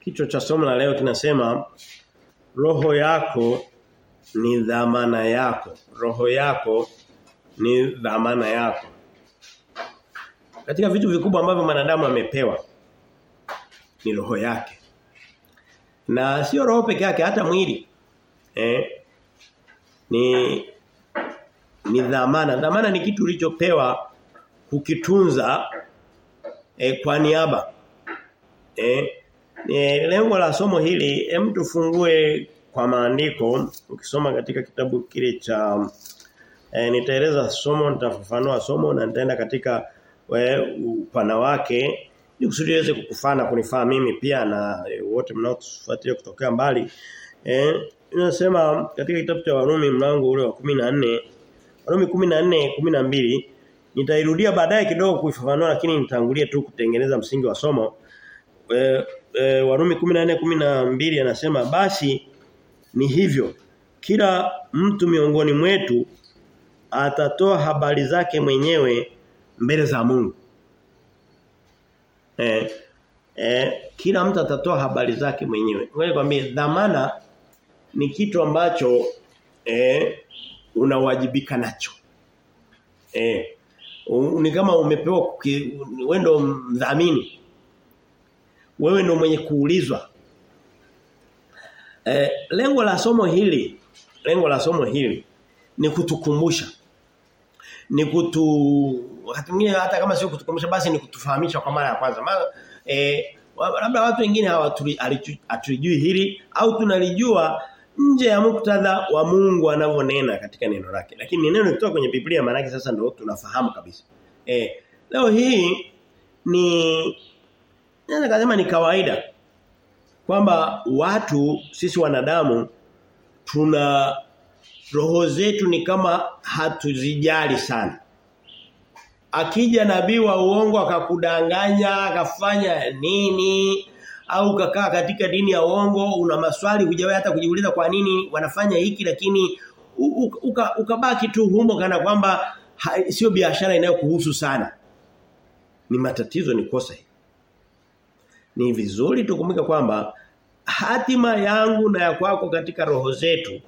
Kichwa cha somo la leo kinasema roho yako ni dhamana yako. Roho yako ni dhamana yako. Katika vitu vikubwa ambavyo mwanadamu amepewa ni roho yake. Na sio roho peke yake hata mwili. Eh? Ni ni dhamana. Dhamana ni kitu ulichopewa kukitunza eh, kwa niaba. Eh? E, lengo la somo hili hem tufungue kwa maandiko. Ukisoma katika kitabu kile cha e, nitaeleza somo nitafafanua somo na nitaenda katika we, upana wake. Ili kusudi iweze kukufana kunifaa mimi pia na e, wote mnaotufuatilia kutokea mbali. Eh inasema katika kitabu cha Warumi mlango ule wa 14 Warumi 14 12 nitairudia baadaye kidogo kuifafanua lakini nitangulie tu kutengeneza msingi wa somo. E, e, Warumi 14 12 anasema basi ni hivyo kila mtu miongoni mwetu atatoa habari zake mwenyewe mbele za Mungu. Eh, eh, kila mtu atatoa habari zake mwenyewe. Ngoja kwambie dhamana ni kitu ambacho eh, unawajibika nacho. Eh, ni kama umepewa wewe ndo mdhamini wewe ndio mwenye kuulizwa. E, lengo la somo hili, lengo la somo hili ni kutukumbusha. Ni kutu wakati mwingine hata kama sio kutukumbusha basi ni kutufahamisha kwa mara ya kwanza. Maana e, labda watu wengine hawatulijui hili au tunalijua nje ya muktadha wa Mungu anavyonena katika neno lake. Lakini neno kutoka kwenye Biblia maana sasa ndio tunafahamu kabisa. Eh leo hii ni Naweza kusema ni kawaida kwamba watu sisi wanadamu tuna roho zetu ni kama hatuzijali sana. Akija nabii wa uongo akakudanganya, akafanya nini au kakaa katika dini ya uongo una maswali hujawahi hata kujiuliza kwa nini wanafanya hiki lakini ukabaki uka uka tu humo kana kwamba sio biashara inayokuhusu sana. Ni matatizo ni kosa hili ni vizuri tukumbuke kwamba hatima yangu na ya kwako katika roho zetu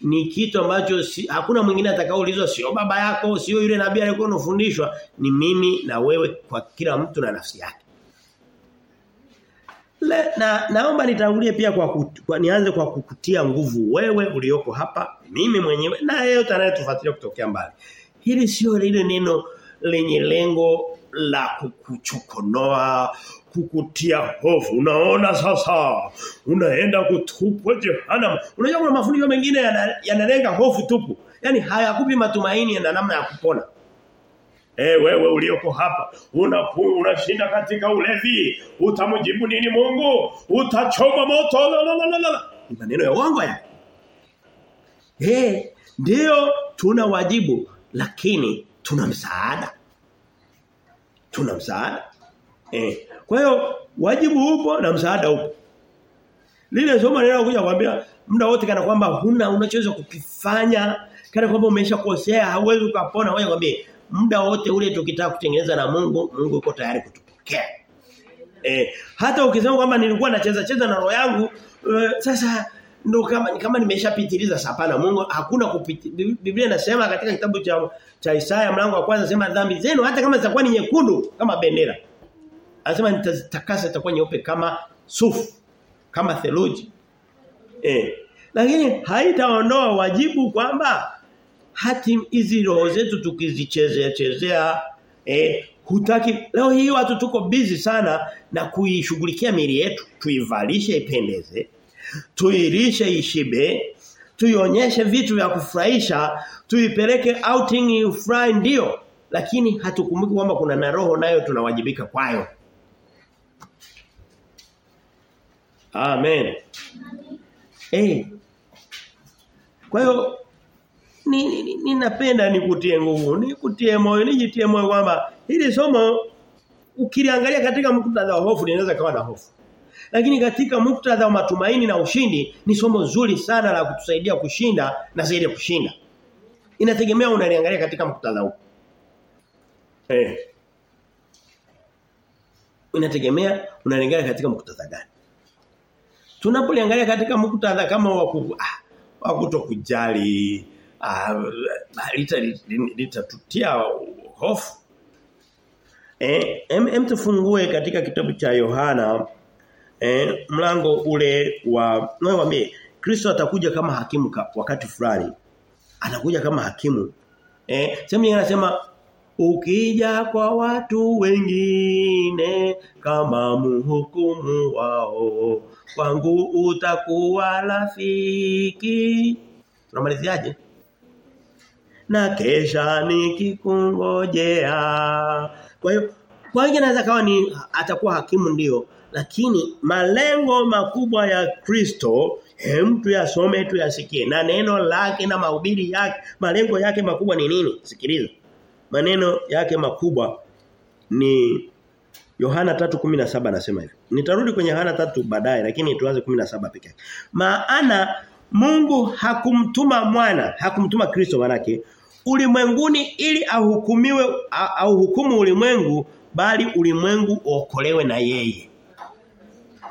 ni kitu ambacho si, hakuna mwingine atakaoulizwa sio baba yako sio yule nabii aliyekuwa unafundishwa ni mimi na wewe kwa kila mtu na nafsi yake. Le, na naomba nitangulie pia kwa, kut, kwa nianze kwa kukutia nguvu wewe ulioko hapa mimi mwenyewe na yeyote anayetufuatilia kutokea mbali. Hili sio lile neno lenye lengo la kukuchokonoa kukutia hofu. Unaona sasa unaenda kutupwa jehanamu. Unajua kuna mafundisho mengine yanalenga hofu tupu. Yaani hayakupi matumaini na namna ya kupona. Eh wewe ulioko hapa unashinda una katika ulevi, utamjibu nini Mungu? Utachoma moto la la la la. Ni maneno ya uongo ya. Eh ndio tuna wajibu lakini tuna msaada. Tuna msaada. Eh kwa hiyo wajibu upo na msaada upo. Lile somo linalokuja kuambia muda wote kana kwamba huna unachoweza kukifanya kana kwamba umeshakosea hauwezi ukapona wewe kwambie muda wote ule tukitaka kutengeneza na Mungu Mungu yuko tayari kutupokea. Eh hata ukisema kwamba nilikuwa nacheza cheza na roho yangu uh, sasa ndo kama kama nimeshapitiliza hapana Mungu hakuna kupiti Biblia inasema katika kitabu cha cha Isaya mlango wa kwanza sema dhambi zenu hata kama zitakuwa ni nyekundu kama bendera Anasema nitazitakasa itakuwa nyeupe kama sufu, kama theluji. Eh. Lakini haitaondoa wajibu kwamba hati hizi roho zetu tukizichezea chezea eh hutaki leo hii watu tuko busy sana na kuishughulikia miili yetu, tuivalishe ipendeze, tuilishe ishibe, tuionyeshe vitu vya kufurahisha, tuipeleke outing fry ndio, lakini hatukumbuki kwamba kuna na roho nayo tunawajibika kwayo. Amen. Eh. Kwa hiyo ninapenda ni, ni, ni nikutie nguvu, nikutie moyo, nijitie moyo kwamba hili somo ukiliangalia katika muktadha wa hofu linaweza kawa na hofu. Lakini katika muktadha wa matumaini na ushindi ni somo zuri sana la kutusaidia kushinda na zaidi kushinda. Inategemea unaliangalia katika muktadha upi. Eh. Inategemea unaliangalia katika muktadha gani. Tunapoliangalia katika muktadha kama wa ah, wa kutokujali ah, litatutia hofu. Eh, em, tufungue katika kitabu cha Yohana eh, mlango ule wa naomba Kristo atakuja kama hakimu wakati fulani. Anakuja kama hakimu. Eh, sema anasema ukija kwa watu wengine kama mhukumu wao kwangu utakuwa rafiki. Tunamaliziaje? Na kesha nikikungojea. Kwa hiyo kwa hiyo anaweza kawa ni atakuwa hakimu ndio lakini malengo makubwa ya Kristo mtu yasome tu yasikie na neno lake na mahubiri yake malengo yake makubwa ni nini sikiliza maneno yake makubwa ni Yohana 3:17 anasema hivi. Nitarudi kwenye Yohana 3 baadaye lakini tuanze 17 pekee. Maana Mungu hakumtuma mwana hakumtuma Kristo manake ulimwenguni ili ahukumiwe au hukumu ulimwengu bali ulimwengu uokolewe na yeye.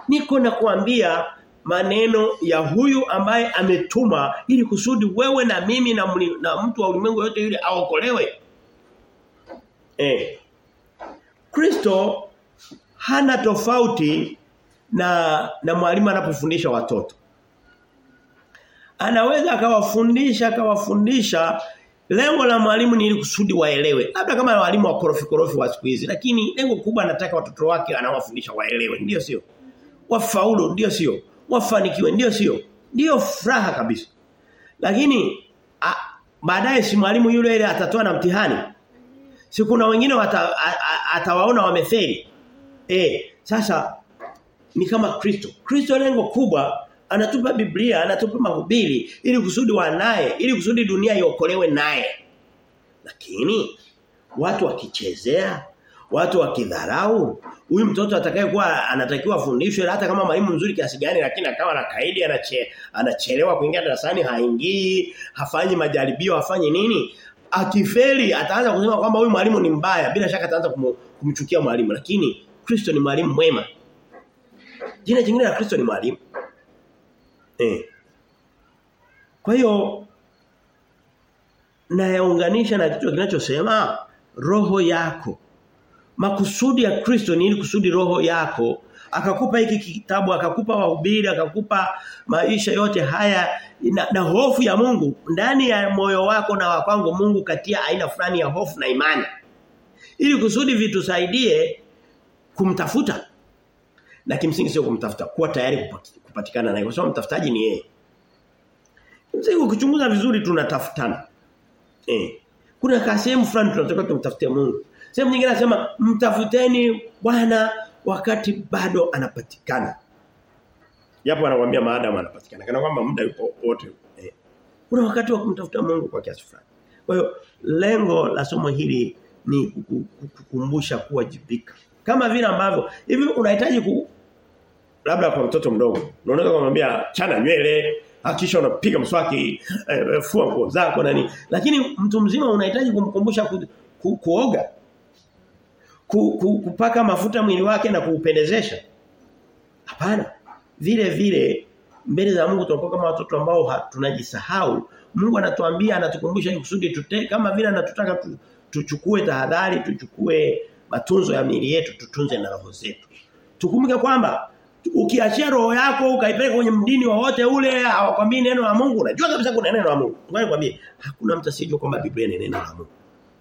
Niko na kuambia maneno ya huyu ambaye ametuma ili kusudi wewe na mimi na, mli, na mtu wa ulimwengu yote yule aokolewe. Eh. Kristo hana tofauti na na mwalimu anapofundisha watoto. Anaweza akawafundisha akawafundisha lengo la mwalimu ni ili kusudi waelewe. Labda kama walimu wa korofi korofi wa siku hizi, lakini lengo kubwa anataka watoto wake anawafundisha waelewe, ndio sio? wafaulu ndio sio wafanikiwe ndio sio ndio furaha kabisa lakini baadaye si mwalimu yule ile atatoa na mtihani si kuna wengine atawaona wamefeli. Eh sasa ni kama Kristo. Kristo lengo kubwa anatupa Biblia anatupa mahubiri ili kusudi wanaye ili kusudi dunia iokolewe naye. Lakini watu wakichezea watu wakidharau huyu mtoto atakayekuwa anatakiwa afundishwe hata kama mwalimu mzuri kiasi gani lakini akawa na kaidi anache, anachelewa kuingia darasani haingii hafanyi majaribio hafanyi nini akifeli ataanza kusema kwamba huyu mwalimu ni mbaya. Bila shaka ataanza kumchukia mwalimu. Lakini Kristo ni mwalimu mwema. Jina jingine la Kristo ni mwalimu. Eh kwa hiyo nayaunganisha na kitu kinachosema roho yako. Makusudi ya Kristo ni ili kusudi roho yako akakupa hiki kitabu akakupa wahubiri akakupa maisha yote haya na, na hofu ya Mungu. Ndani ya moyo wako na wakwangu Mungu katia aina fulani ya hofu na imani. Ili kusudi vitusaidie kumtafuta. Na kimsingi sio kumtafuta kuwa tayari kupatikana naye. Kwa sababu mtafutaji ni yeye. Msingi ukichunguza vizuri tunatafutana. Eh kuna kasehemu fulani tunataka tumtafute Mungu. Sehemu nyingine anasema mtafuteni Bwana wakati bado anapatikana. Japo anakuambia maadamu anapatikana. Kana kwamba muda yupo wote. Eh. Kuna wakati wa kumtafuta Mungu kwa kiasi fulani. Kwa hiyo lengo la somo hili ni kukumbusha kuwajibika. Kama vile ambavyo hivi unahitaji ku labda kwa mtoto mdogo. Unaweza kumwambia chana nywele, hakisha unapiga mswaki, eh, fua nguo zako nani. Lakini mtu mzima unahitaji kumkumbusha ku, ku, kuoga ku, ku, kupaka mafuta mwili wake na kuupendezesha. Hapana. Vile vile mbele za Mungu tunakuwa kama watoto ambao tunajisahau. Mungu anatuambia anatukumbusha kusudi tute kama vile anatutaka tu, tuchukue tahadhari, tuchukue matunzo ya miili yetu, tutunze na roho zetu. Tukumbuke kwamba ukiachia roho yako ukaipeleka kwenye mdini wowote ule hawakwambii neno la Mungu, unajua kabisa kuna neno la Mungu. Ngoja nikwambie, hakuna mtu asijue kwamba Biblia ni neno la Mungu.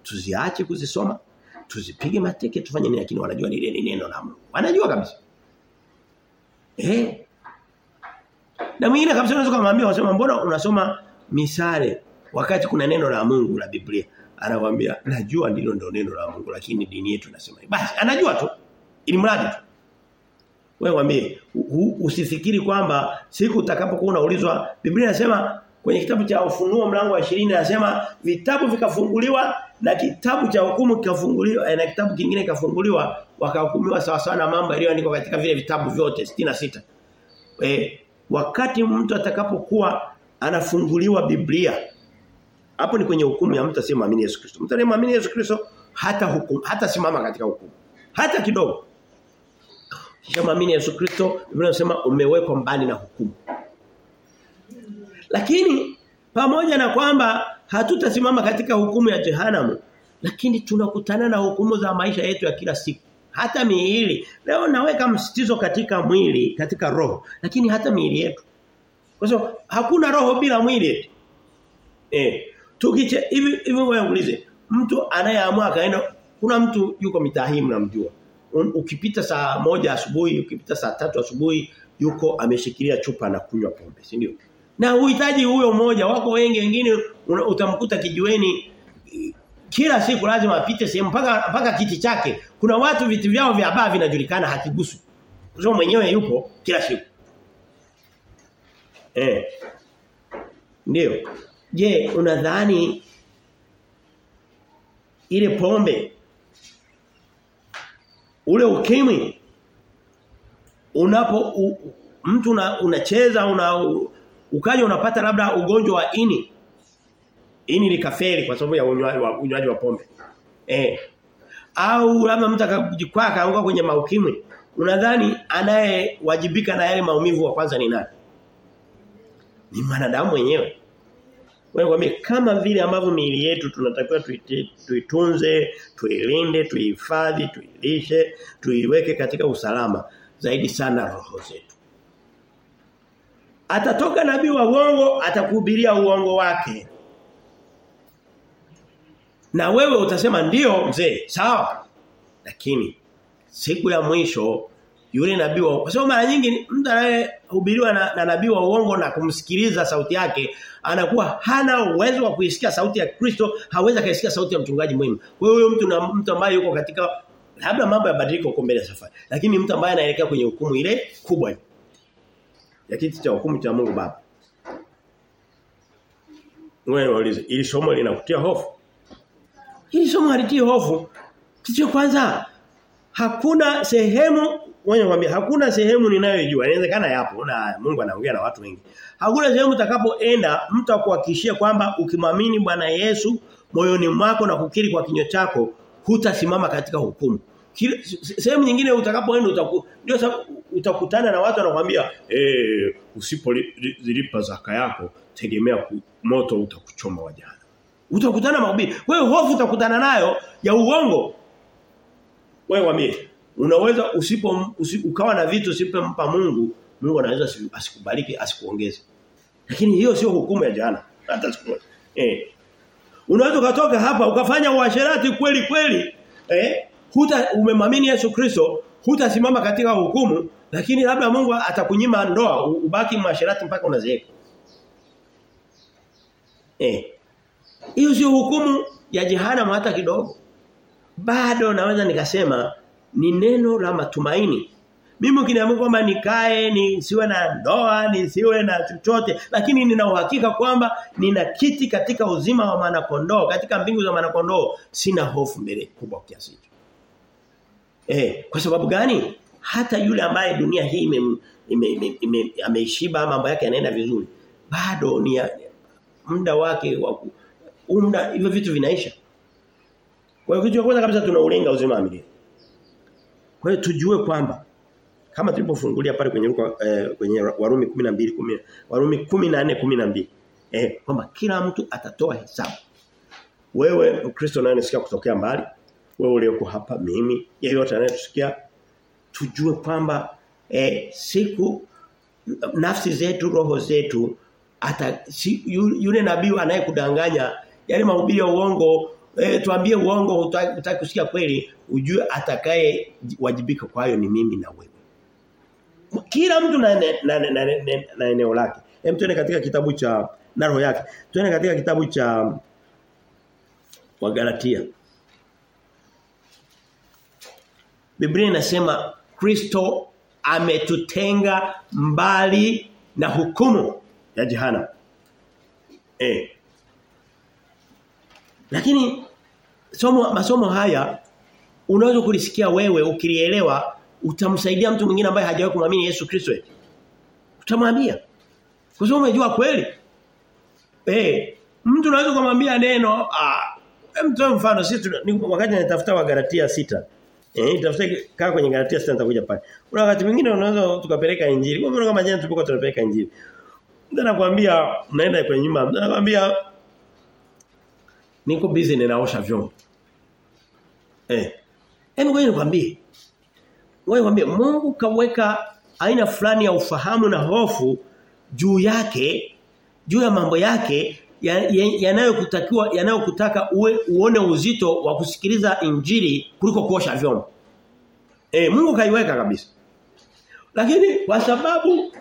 Tuziache kuzisoma, tuzipige mateke tufanye nini lakini wanajua lile ni neno la Mungu. Wanajua kabisa. Eh? Na mwingine kabisa unaweza kumwambia wasema mbona unasoma misale wakati kuna neno la Mungu la Biblia. Anakuambia najua ndilo ndo neno la Mungu lakini dini yetu inasema. Basi anajua tu. Ili mradi tu. Wewe mwambie usifikiri kwamba siku utakapokuwa unaulizwa Biblia inasema kwenye kitabu cha Ufunuo mlango wa 20 anasema vitabu vikafunguliwa na kitabu cha hukumu kikafunguliwa na kitabu kingine kikafunguliwa wakahukumiwa sawa sawa na mambo yaliyoandikwa katika vile vitabu vyote 66. Eh wakati mtu atakapokuwa anafunguliwa Biblia hapo ni kwenye hukumu ya mtu asiyemwamini Yesu Kristo. Mtu anayemwamini Yesu Kristo hata hukumu hata simama katika hukumu. Hata kidogo. Ukishamwamini Yesu Kristo Biblia inasema umewekwa mbali na hukumu. Lakini pamoja na kwamba hatutasimama katika hukumu ya jehanamu lakini tunakutana na hukumu za maisha yetu ya kila siku. Hata miili. Leo naweka msitizo katika mwili katika roho lakini hata miili yetu. Kwa sababu hakuna roho bila mwili. Eh tukiche hivi hivi wewe mtu anayeamua kaenda kuna mtu yuko mitahi mnamjua. Ukipita saa moja asubuhi ukipita saa tatu asubuhi yuko ameshikilia chupa na kunywa pombe si ndio na uhitaji huyo mmoja wako wengi wengine utamkuta kijiweni. Kila siku lazima apite sehemu mpaka mpaka kiti chake. Kuna watu vitu vyao vya baba vinajulikana hakigusu. Kwa mwenyewe yupo kila siku. Eh. Ndio. Je unadhani ile pombe ule ukimwi unapo u, mtu una, unacheza una ukaja unapata labda ugonjwa wa ini. Ini likafeli kwa sababu ya unywaji wa, unywaji wa pombe. Eh au labda mtu akajikwaa akaanguka kwenye maukimwi. Unadhani anayewajibika na yale maumivu wa kwanza ni nani? Ni mwanadamu mwenyewe. Wewe kwambie kama vile ambavyo miili yetu tunatakiwa tuitunze, tuilinde, tuihifadhi, tuilishe, tuiweke katika usalama zaidi sana roho zetu. Atatoka nabii wa uongo atakuhubiria uongo wake. Na wewe utasema ndio mzee, sawa. Lakini siku ya mwisho yule nabii wa kwa sababu mara nyingi mtu anayehubiriwa na, na nabii wa uongo na kumsikiliza sauti yake anakuwa hana uwezo wa kuisikia sauti ya Kristo, hawezi kaisikia sauti ya mchungaji mwema. Kwa hiyo mtu na mtu ambaye yuko katika labda mambo ya badiliko huko mbele safari. Lakini mtu ambaye anaelekea kwenye hukumu ile kubwa ya kiti cha hukumu cha Mungu Baba. Waulize, ili somo linakutia hofu? Hili somo halitii hofu. Kitu kwanza hakuna sehemu mwambie hakuna sehemu ninayojua inawezekana yapo na Mungu anaongea na watu wengi hakuna sehemu utakapoenda mtu akuhakishia kwamba ukimwamini Bwana Yesu moyoni mwako na kukiri kwa kinywa chako hutasimama katika hukumu sehemu nyingine utakapoenda utaku, ndio utakutana na watu wanakuambia eh usipozilipa zaka yako tegemea moto utakuchoma wajana utakutana mahubiri wewe hofu utakutana nayo ya uongo. Wewe wamie. unaweza usipo usi, ukawa na vitu usipompa Mungu Mungu anaweza asikubariki asikuongeze. Lakini hiyo sio hukumu ya jana. Hata siku eh. Unaweza ukatoka hapa ukafanya uasherati kweli kweli. Eh huta umemwamini Yesu Kristo hutasimama katika hukumu lakini labda Mungu atakunyima ndoa ubaki mwasherati mpaka unazeeka eh hiyo sio hukumu ya jehanamu hata kidogo bado naweza nikasema ni neno la matumaini. Mimi ukiniambia kwamba nikae nisiwe na ndoa, nisiwe na chochote, lakini nina uhakika kwamba nina kiti katika uzima wa mwanakondoo, katika mbingu za mwanakondoo, sina hofu mbele kubwa kiasi hicho. Eh, kwa sababu gani? Hata yule ambaye dunia hii ime, ime, ime, ime ameishiba mambo yake yanaenda vizuri, bado ni muda wake wa muda hivyo vitu vinaisha. Kwa hiyo kitu cha kwanza kabisa tunaulenga uzima wa. Kwa hiyo tujue kwamba kama tulipofungulia pale kwenye ruka, eh, kwenye Warumi 12 10 Warumi 14 12 eh kwamba kila mtu atatoa hesabu. Wewe Mkristo naye unasikia kutokea mbali, wewe ulioko hapa mimi, yeyote anayetusikia tujue kwamba eh, siku nafsi zetu, roho zetu hata si, yule nabii anayekudanganya yale mahubiri ya uongo eh, tuambie uongo utaki kusikia kweli ujue atakaye wajibika kwa hiyo ni mimi na wewe. Kila mtu na na, na, na, na, na eneo lake. Hem tuende katika kitabu cha na roho yake. Tuende katika kitabu cha Wagalatia Biblia inasema Kristo ametutenga mbali na hukumu ya jehanamu eh lakini somo masomo haya unaweza kulisikia wewe ukilielewa utamsaidia mtu mwingine ambaye hajawahi kumwamini Yesu Kristo. Utamwambia. Kwa sababu umejua kweli. Eh, mtu unaweza kumwambia neno ah mtoe mfano sisi wakati natafuta wa Galatia Eh tafuta kaa kwenye Galatia 6 nitakuja pale. Kuna wakati mwingine unaweza tukapeleka injili. Kwa mfano kama jana tulipokuwa tunapeleka injili. Mtu anakuambia naenda kwenye nyumba, mtu anakuambia niko busy ninaosha vyombo. Eh. Hebu ngoja nikwambie. Ngoja nikwambie Mungu kaweka aina fulani ya ufahamu na hofu juu yake juu ya mambo yake yanayokutakiwa ya, yanayokutaka uwe uone uzito wa kusikiliza injili kuliko kuosha vyombo. E, Mungu kaiweka kabisa. Lakini kwa sababu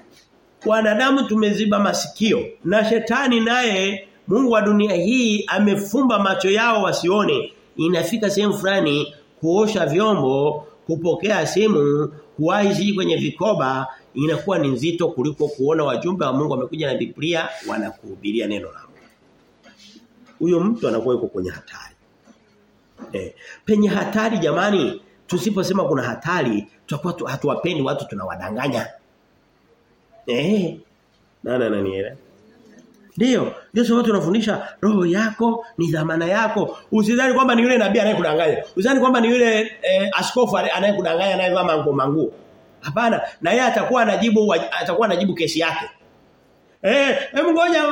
wanadamu tumeziba masikio na shetani naye Mungu wa dunia hii amefumba macho yao wasione inafika sehemu fulani kuosha vyombo kupokea simu kuwahi kwenye vikoba inakuwa ni nzito kuliko kuona wajumbe wa Mungu wamekuja na Biblia wanakuhubiria neno la. Huyo mtu anakuwa yuko kwenye hatari. Eh, penye hatari jamani tusiposema kuna hatari tutakuwa hatuwapendi watu tunawadanganya. Eh. Nana nanielewa? Ndio, ndio sababu tunafundisha roho yako ni dhamana yako. Usidhani kwamba ni yule nabii anayekudanganya. Usidhani kwamba ni yule eh, askofu anayekudanganya anayevaa manguo manguo. Hapana, na yeye atakuwa anajibu atakuwa anajibu kesi yake. Eh, hebu ngoja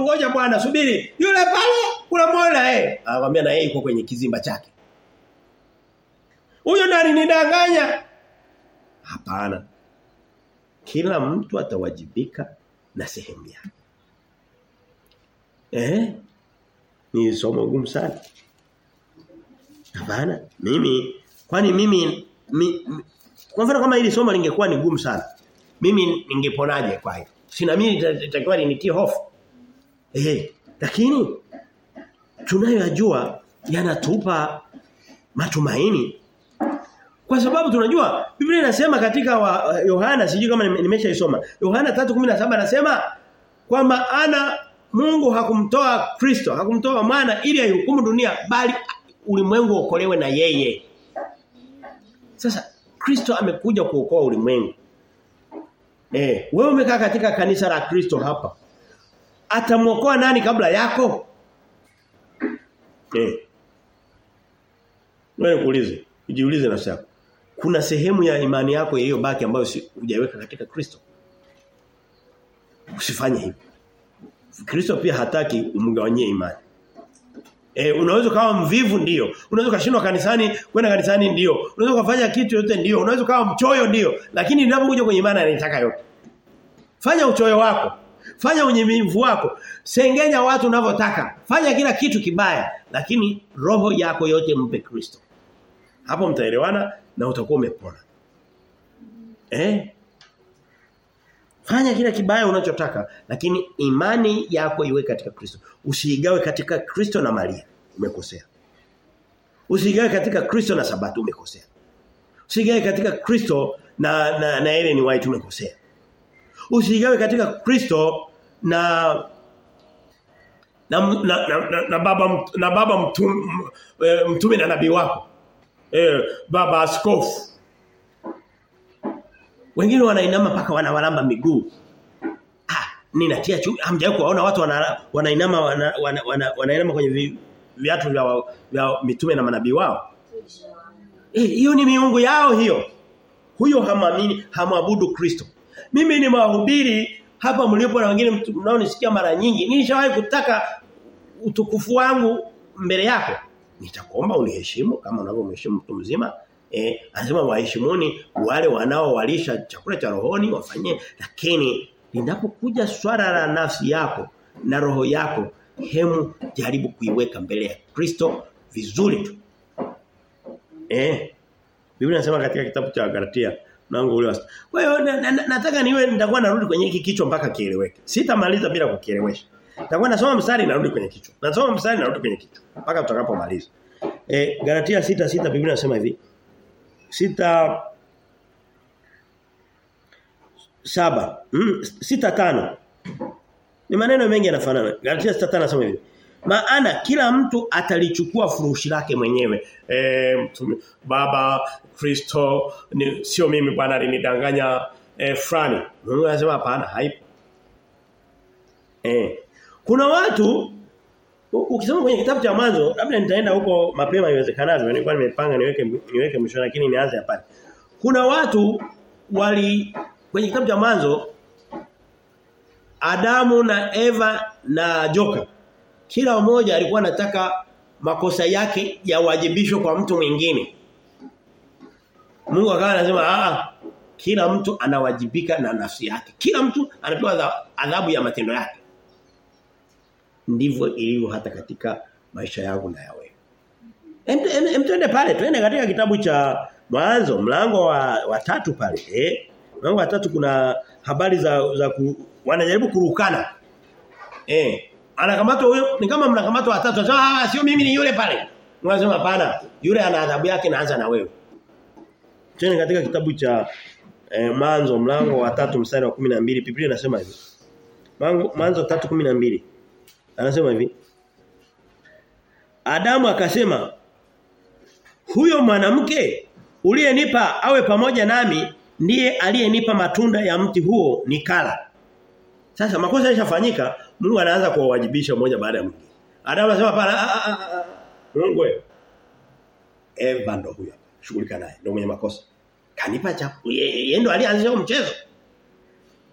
ngoja bwana subiri. Yule pale kuna mola eh. Anakuambia na yeye yuko kwenye kizimba chake. Huyo ndo alinidanganya. Hapana. Kila mtu atawajibika na sehemu yake. Eh? Ni somo gumu sana. Hapana, mimi kwani mimi mi, mi, kwa mfano kama hili somo lingekuwa ni gumu sana. Mimi ningeponaje kwa hiyo? Sina mimi itakiwa nitie hofu. Eh, lakini tunayoyajua yanatupa matumaini. Kwa sababu tunajua Biblia inasema katika wa Yohana sijui kama nimeshaisoma. Yohana 3:17 anasema kwamba ana Mungu hakumtoa Kristo, hakumtoa mwana ili aihukumu dunia bali ulimwengu uokolewe na yeye. Sasa Kristo amekuja kuokoa ulimwengu. Eh, wewe umekaa katika kanisa la Kristo hapa. atamwokoa nani kabla yako? Eh. Wewe kuulize, ujiulize nafsi yako. Kuna sehemu ya imani yako iliyobaki ambayo hujaiweka katika Kristo. Usifanye hivyo. Kristo pia hataki umgawanyie imani. E, unaweza kawa mvivu ndio. Unaweza kashindwa kanisani, kwenda kanisani ndio. Unaweza kufanya kitu yote ndio. Unaweza kawa mchoyo ndio. Lakini ninapokuja kwenye imani anataka yote. Fanya uchoyo wako. Fanya unyimivu wako. Sengenya watu unavyotaka. Fanya kila kitu kibaya, lakini roho yako yote mpe Kristo. Hapo mtaelewana na utakuwa umepona. Eh? Fanya kila kibaya unachotaka lakini imani yako iwe katika Kristo. Usiigawe katika Kristo na Maria. Umekosea. Usiigawe katika Kristo na Sabato umekosea. Usiigawe katika Kristo na na, na Ellen White umekosea. Usiigawe katika Kristo na na na, na, na, na baba na baba mtume, mtume na nabii wako. Eh baba askofu wengine wanainama paka wanawalamba miguu. Ah, ninatia chuki. Hamjawahi kuwaona watu wana, wanainama wana, wana, wana, wanainama kwenye vi, viatu vya, vya mitume na manabii wao. Eh, hiyo ni miungu yao hiyo. Huyo hamamini, hamwabudu Kristo. Mimi ni mahubiri hapa mlipo na wengine mnaonisikia mara nyingi. Nishawahi kutaka utukufu wangu mbele yako. Nitakuomba uniheshimu kama unavyomheshimu mtu mzima. Eh, anasema waheshimuni wale wanaowalisha chakula cha rohoni wafanye lakini linapokuja swala la nafsi yako na roho yako hemu jaribu kuiweka mbele ya Kristo vizuri tu. Eh. Biblia inasema katika kitabu cha Galatia mlango ule wa Kwa hiyo na, na, nataka niwe nitakuwa narudi kwenye hiki kichwa mpaka kieleweke. Sitamaliza bila kukielewesha. Nitakuwa nasoma mstari narudi kwenye kichwa. Nasoma mstari narudi kwenye kichwa mpaka tutakapomaliza. Eh Galatia 6:6 Biblia inasema hivi sita saba mm, sita tano. Ni maneno mengi yanafanana. Galatia sita tano nasema hivi. Maana kila mtu atalichukua furushi lake mwenyewe. E, baba Kristo sio mimi bwana alinidanganya e, fulani. Mungu anasema hapana haipo. Eh kuna watu Ukisoma kwenye kitabu cha mwanzo labda nitaenda huko mapema iwezekanavyo nilikuwa nimepanga niweke niweke mwisho lakini nianze hapa. Kuna watu wali kwenye kitabu cha mwanzo Adamu na Eva na joka kila mmoja alikuwa anataka makosa yake yawajibishwe kwa mtu mwingine. Mungu akawa anasema ah kila mtu anawajibika na nafsi yake. Kila mtu anapewa adhabu ya matendo yake. Ndivyo ilivyo hata katika maisha yangu na ya wewe. Em twende pale, twende katika kitabu cha Mwanzo, mlango wa, wa tatu pale. Eh? Mlango wa tatu kuna habari za za ku, wanajaribu kurukana. Eh, anakamatwa huyo ni kama mnakamatwa watatu. Ah sio mimi ni yule pale. Mwanzo hapana, yule ana adhabu yake naanza na wewe. Twende katika kitabu cha eh, Mwanzo mlango wa tatu mstari wa 12 Biblia inasema hivi. Mwanzo 3:12 Anasema hivi. Adamu akasema huyo mwanamke uliyenipa awe pamoja nami ndiye aliyenipa matunda ya mti huo nikala. Sasa makosa yashafanyika, Mungu anaanza kuwajibisha mmoja baada ya mwingine. Adamu anasema pala Mungu wewe. Eva ndo huyo. Shughulika naye, ndio mwenye makosa. Kanipa chakula. Yeye ndo alianzisha mchezo.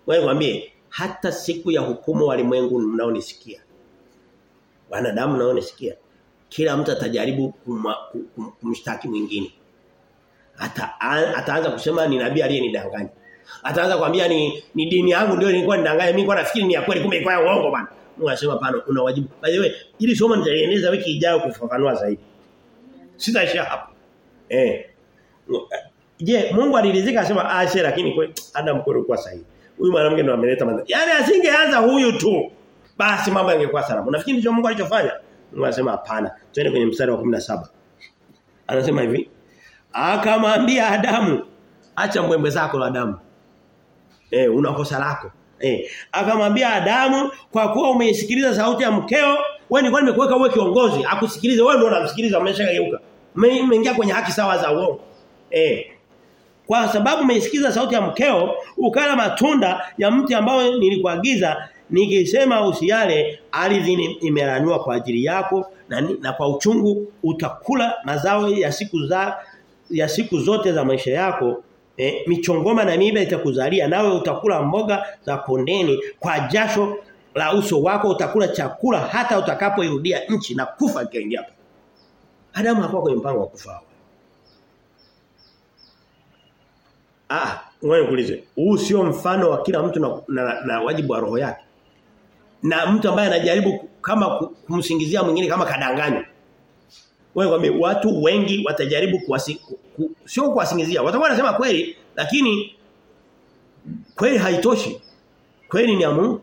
Wewe mwambie hata siku ya hukumu walimwengu mnaonisikia. Wanadamu mnaonisikia. Kila mtu atajaribu kumshtaki mwingine. Ata, ataanza kusema ni nabii aliyenidanganya. Ataanza kuambia ni ni dini yangu ndio nilikuwa nidanganya. Mimi nilikuwa nafikiri ni ya kweli kumbe ilikuwa ya uongo bwana. Mungu anasema pana una wajibu. By the way, ili somo nitaeleza wiki ijayo kufafanua zaidi. Sitaishia hapo. Eh. Je, Mungu aliridhika akasema ashe lakini kweli Adam kweli kwa sahihi. Huyu mwanamke ndo ameleta madhara. Yaani asingeanza huyu tu. Basi mambo yangekuwa salama. Unafikiri ndicho Mungu alichofanya? Mungu anasema hapana. Twende kwenye mstari wa 17. Anasema hivi. Akamwambia Adamu, acha mbwembe zako la Adamu. Eh, una kosa lako. Eh, akamwambia Adamu, kwa kuwa umeisikiliza sauti ya mkeo, wewe nilikuwa nimekuweka wewe kiongozi, akusikilize wewe ndio unamsikiliza umeshageuka. Umeingia kwenye haki sawa za uongo. Eh. Kwa sababu umeisikiza sauti ya mkeo, ukala matunda ya mti ambao nilikuagiza, nikisema usiale, ardhi imelaniwa kwa ajili yako na, na kwa uchungu utakula mazao ya siku za ya siku zote za maisha yako. Eh, michongoma na miiba itakuzalia nawe utakula mboga za kondeni kwa jasho la uso wako utakula chakula hata utakapoirudia nchi na kufa kaingia. Adamu hakuwa kwenye mpango wa kufa. Ah, ngoja nikuulize. Huu sio mfano wa kila mtu na, na, na wajibu wa roho yake. Na mtu ambaye anajaribu kama kumsingizia mwingine kama kadanganywa. Wewe kwambie watu wengi watajaribu kuwasi, ku, sio kuwasingizia. Watakuwa wanasema kweli lakini kweli haitoshi. Kweli ni amu.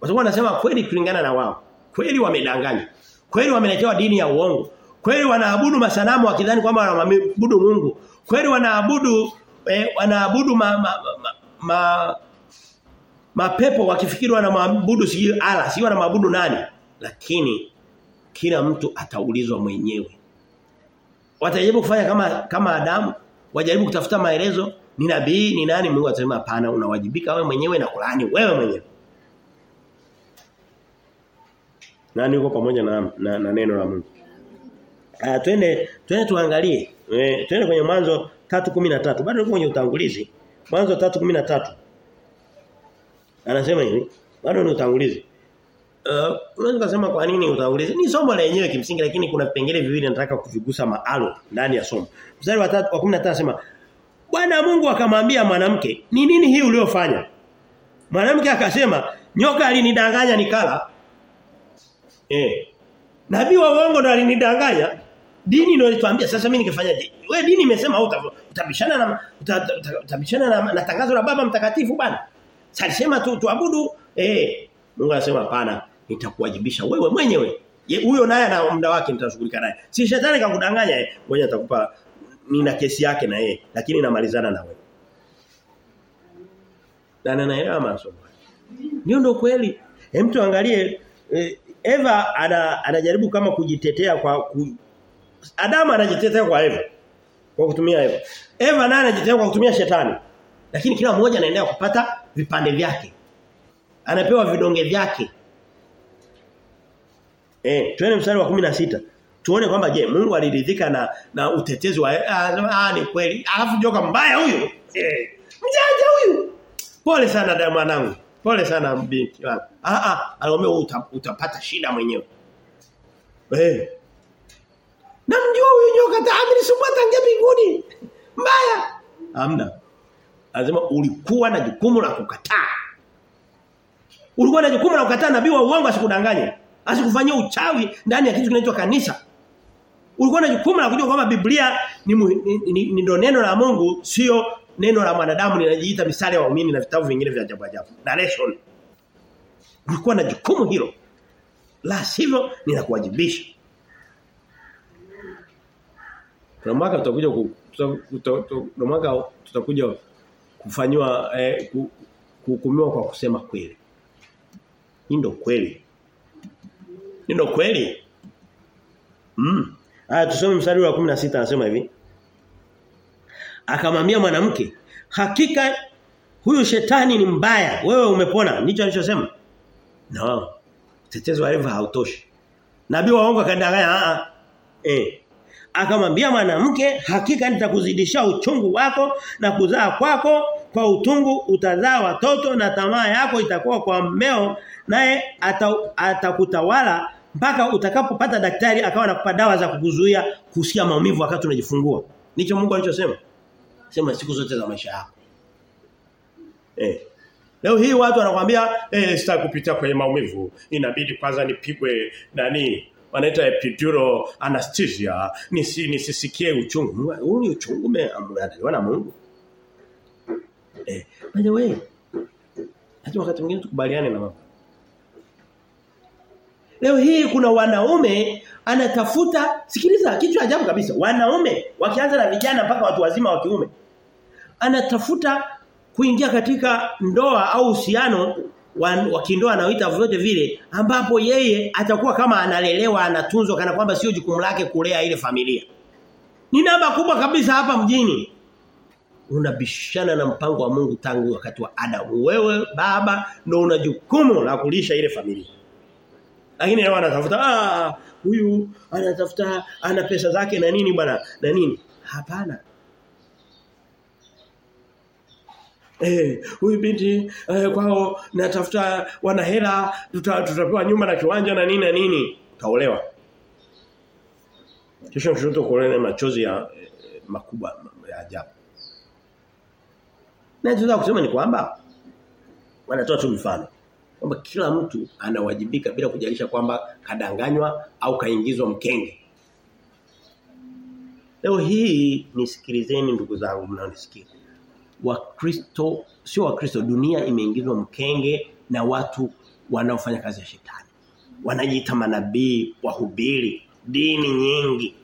Watakuwa wanasema kweli kulingana na wao. Kweli wamedanganya. Kweli wameletewa dini ya uongo. Kweli wanaabudu masanamu wakidhani kwamba wanaabudu Mungu. Kweli wanaabudu eh, wanaabudu ma, ma, ma, ma mapepo wakifikiri wanamwabudu si ala si wanamwabudu nani. Lakini kila mtu ataulizwa mwenyewe. Watajaribu kufanya kama kama Adamu wajaribu kutafuta maelezo ni nabii ni nani? Mungu atasema hapana unawajibika wewe mwenyewe na kulani wewe mwenyewe. Nani yuko pamoja na, na, na neno la Mungu? Ah twende twende tuangalie. E, twende kwenye mwanzo 3:13 bado kwenye utangulizi mwanzo 3:13 Anasema hivi, bado ni utangulizi. Uh, unaweza kusema kwa nini utangulizi? Ni somo lenyewe kimsingi lakini kuna vipengele viwili nataka kuvigusa maalum ndani ya somo. Mstari wa 3 wa 15 anasema Bwana Mungu akamwambia mwanamke, "Ni nini hii uliyofanya?" Mwanamke akasema, "Nyoka alinidanganya nikala." Eh. Nabii wa uongo ndo alinidanganya. Dini ndio ilituambia sasa mimi ningefanyaje? Wewe dini imesema utabishana na utabishana na, na tangazo la Baba Mtakatifu bana. Salisema tu tuabudu eh Mungu anasema hapana nitakuwajibisha wewe mwenyewe. Huyo naye na muda wake nitashughulika naye. Si shetani kakudanganya eh. Ngoja nitakupa nina kesi yake na yeye lakini namalizana na wewe. Na naelewa masomo. Ndio ndio kweli. Hem tuangalie eh, Eva ana, anajaribu kama kujitetea kwa Adamu anajitetea kwa Eva kwa kutumia Eva. Eva naye anajitetea kwa kutumia shetani. Lakini kila mmoja anaendelea kupata vipande vyake. Anapewa vidonge vyake. Eh, tuone mstari wa 16. Tuone kwamba je, Mungu aliridhika na na utetezi wa ah, ni kweli. Alafu joka mbaya huyo. Eh, mjanja huyu. Pole sana dada mwanangu. Pole sana binti wangu. Ah ah, aliomba utapata shida mwenyewe. Eh. Namjua huyu nyoka taamini subata tangia mbinguni. Mbaya. Hamna. Lazima ulikuwa na jukumu la kukataa. Ulikuwa na jukumu la kukataa nabii wa uongo asikudanganye. Asikufanyia uchawi ndani ya kitu kinaitwa kanisa. Ulikuwa na jukumu la kujua kwamba Biblia ni, ni, ni, ni ndo neno la Mungu sio neno la mwanadamu linajiita misale ya waumini na vitabu vingine vya ajabu ajabu. Narration. Ulikuwa na jukumu hilo. La sivyo ninakuwajibisha. Kuna mwaka tutakuja kuna mwaka tutakuja kufanywa eh, kuhukumiwa kwa kusema kweli. Hii ndio kweli. Hii ndio kweli. Mm. Aya tusome mstari wa 16 anasema hivi. Akamwambia mwanamke, hakika huyu shetani ni mbaya. Wewe umepona. Ndicho alichosema. No. Tetezo wa hautoshi. Nabii waongo akadanganya a a. Eh. Akamwambia mwanamke, hakika nitakuzidisha uchungu wako na kuzaa kwako kwa utungu utazaa watoto na tamaa yako itakuwa kwa mmeo naye atakutawala ata mpaka utakapopata daktari akawa anakupa dawa za kukuzuia kusikia maumivu wakati unajifungua. Nicho Mungu alichosema. Sema siku zote za maisha yako. Eh. Leo hii watu wanakuambia eh sitaki kwenye maumivu. Inabidi kwanza nipigwe nani? Wanaita epidural anesthesia. Nisi nisisikie uchungu. Huu uchungu umeandaliwa na Mungu. Eh, by the way. Hata wakati mwingine tukubaliane na mambo. Leo hii kuna wanaume anatafuta sikiliza kitu ajabu kabisa. Wanaume wakianza na vijana mpaka watu wazima wa kiume anatafuta kuingia katika ndoa au uhusiano wa kindoa anaoita vyote vile ambapo yeye atakuwa kama analelewa anatunzwa kana kwamba sio jukumu lake kulea ile familia. Ni namba kubwa kabisa hapa mjini. Unabishana na mpango wa Mungu tangu wakati wa Adamu. Wewe baba ndio una jukumu la kulisha ile familia. Lakini leo anatafuta ah huyu anatafuta ana pesa zake na nini bwana na nini? Hapana. Eh, huyu binti eh, kwao natafuta wana hela tuta, tutapewa nyumba na kiwanja na nini na nini. taolewa. Kisha mshoto kuona machozi ya eh, makubwa ya ajabu. Na tunataka kusema ni kwamba wanatoa tu mfano kwamba kila mtu anawajibika bila kujalisha kwamba kadanganywa au kaingizwa mkenge. Leo hii nisikilizeni ndugu zangu mnaonisikia. Wakristo sio wakristo dunia imeingizwa mkenge na watu wanaofanya kazi ya shetani. Wanajiita manabii, wahubiri, dini nyingi.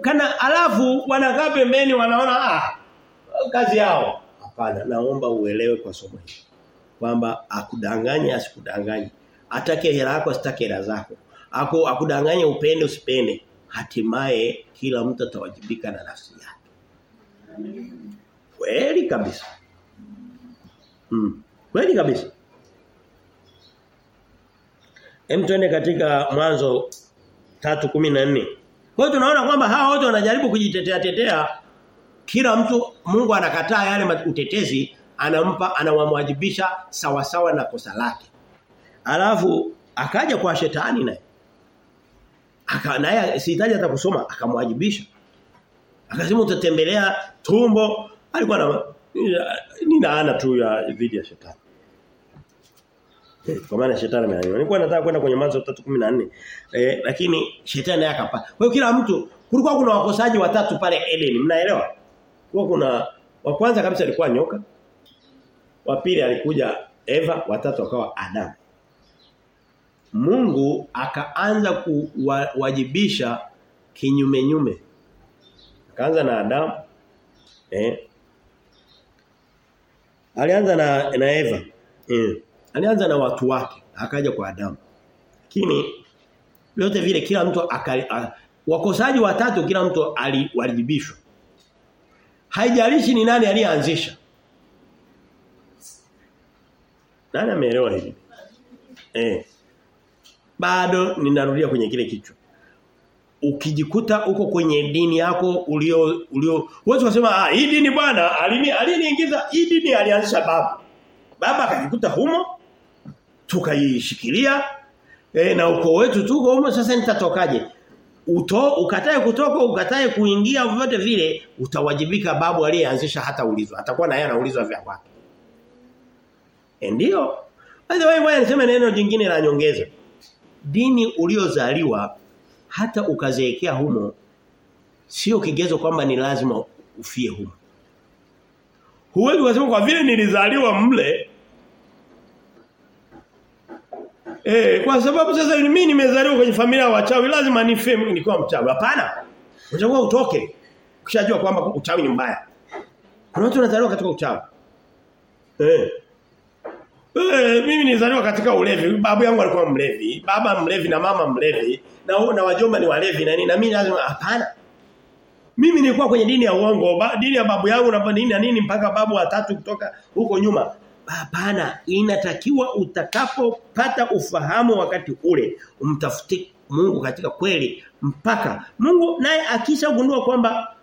Kana alafu wanakaa pembeni wanaona ah kazi yao. Hapana, naomba uelewe kwa somo hili kwamba akudanganye asikudanganye. Atake hela yako asitake hela zako. Ako akudanganye upende usipende. Hatimaye kila mtu atawajibika na nafsi yake. Kweli kabisa. Mm. Kweli kabisa. Hem tuende katika mwanzo 3:14. Kwa hiyo tunaona kwamba hawa wote wanajaribu kujitetea tetea kila mtu Mungu anakataa yale utetezi anampa anawamwajibisha sawa sawa na kosa lake. Alafu akaja kwa shetani naye. Aka naye sihitaji hata kusoma akamwajibisha. Akasema utatembelea tumbo alikuwa na ni laana tu ya dhidi ya shetani. Kwa maana shetani ameanyoa. Nilikuwa nataka kwenda kwenye Mwanzo 3:14. Eh, lakini shetani akapa. Kwa hiyo kila mtu kulikuwa kuna wakosaji watatu pale Eden, mnaelewa? Kwa kuna wa kwanza kabisa alikuwa nyoka. Wa pili alikuja Eva, watatu akawa Adam. Mungu akaanza kuwajibisha kinyume nyume. Akaanza na Adam. Eh. Alianza na na Eva. Eh. Alianza na watu wake, akaja kwa Adamu. Lakini yote vile kila mtu akali, wakosaji watatu kila mtu aliwajibishwa. Haijalishi ni nani aliyeanzisha. Nani ameelewa hili? Eh. bado ninarudia kwenye kile kichwa ukijikuta uko kwenye dini yako ulio ulio huwezi kusema ah hii dini bwana alini aliniingiza hii dini alianzisha baba. Baba akajikuta humo tukaishikilia e, na uko wetu tuko humo. Sasa nitatokaje? Uto ukatae kutoka ukatae kuingia vyote vile utawajibika babu aliyeanzisha hata ulizwa atakuwa na yeye anaulizwa vya kwake. Ndio. By the way niseme neno jingine la nyongeza. Dini uliozaliwa hata ukazeekea humo sio kigezo kwamba ni lazima ufie humo huwezi kusema kwa vile nilizaliwa mle Eh, kwa sababu sasa mimi nimezaliwa kwenye familia ya wachawi lazima nife nilikuwa mchawi. Hapana. Unachagua utoke. Ukishajua kwamba uchawi ni mbaya. Kuna watu wanazaliwa katika uchawi. Eh. Eh, mimi nizaliwa katika ulevi. Babu yangu alikuwa mlevi, baba mlevi na mama mlevi, na na wajomba ni walevi na nini na mimi lazima hapana. Mimi nilikuwa kwenye dini ya uongo, dini ya babu yangu na dini ya nini mpaka babu watatu kutoka huko nyuma. Hapana, inatakiwa utakapopata ufahamu wakati ule umtafute Mungu katika kweli mpaka Mungu naye akishagundua kwamba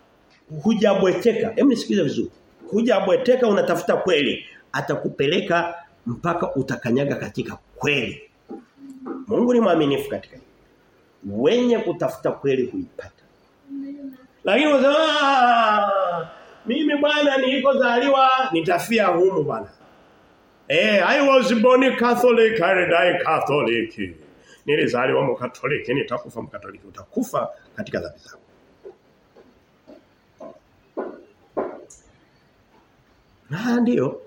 hujabweteka. Hebu nisikize vizuri. Hujabweteka unatafuta kweli, atakupeleka mpaka utakanyaga katika kweli. Mungu ni mwaminifu katika hili. Wenye kutafuta kweli huipata. Lakini unasema mimi bwana nilikozaliwa nitafia humu bwana. Eh, I was born Catholic, I die Catholic. Nilizaliwa mkatoliki, nitakufa mkatoliki. Utakufa katika dhambi zako. Na ndio.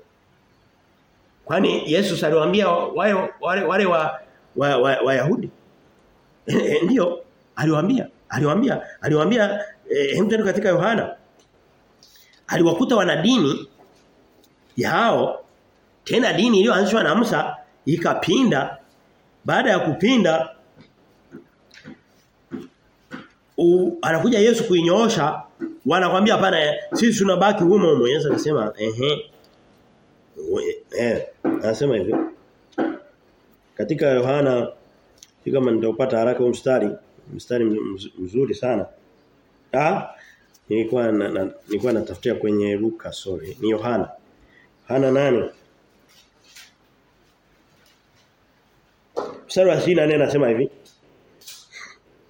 Kwani Yesu aliwaambia wale wale wa wa, wa, wa Yahudi. ndio, aliwaambia, aliwaambia, aliwaambia eh, katika Yohana. Aliwakuta wana dini yao tena dini iliyoanzishwa na Musa ikapinda. Baada ya kupinda u, anakuja Yesu kuinyoosha. Wanakwambia hapana sisi tunabaki humo humo. Yesu akasema ehe. Eh anasema hivi katika Yohana kama nitaupata haraka huo mstari mstari mzuri sana ah nilikuwa na, na, nilikuwa natafutia kwenye Luka sorry ni Yohana Yohana nane Mstari wa 24 anasema hivi.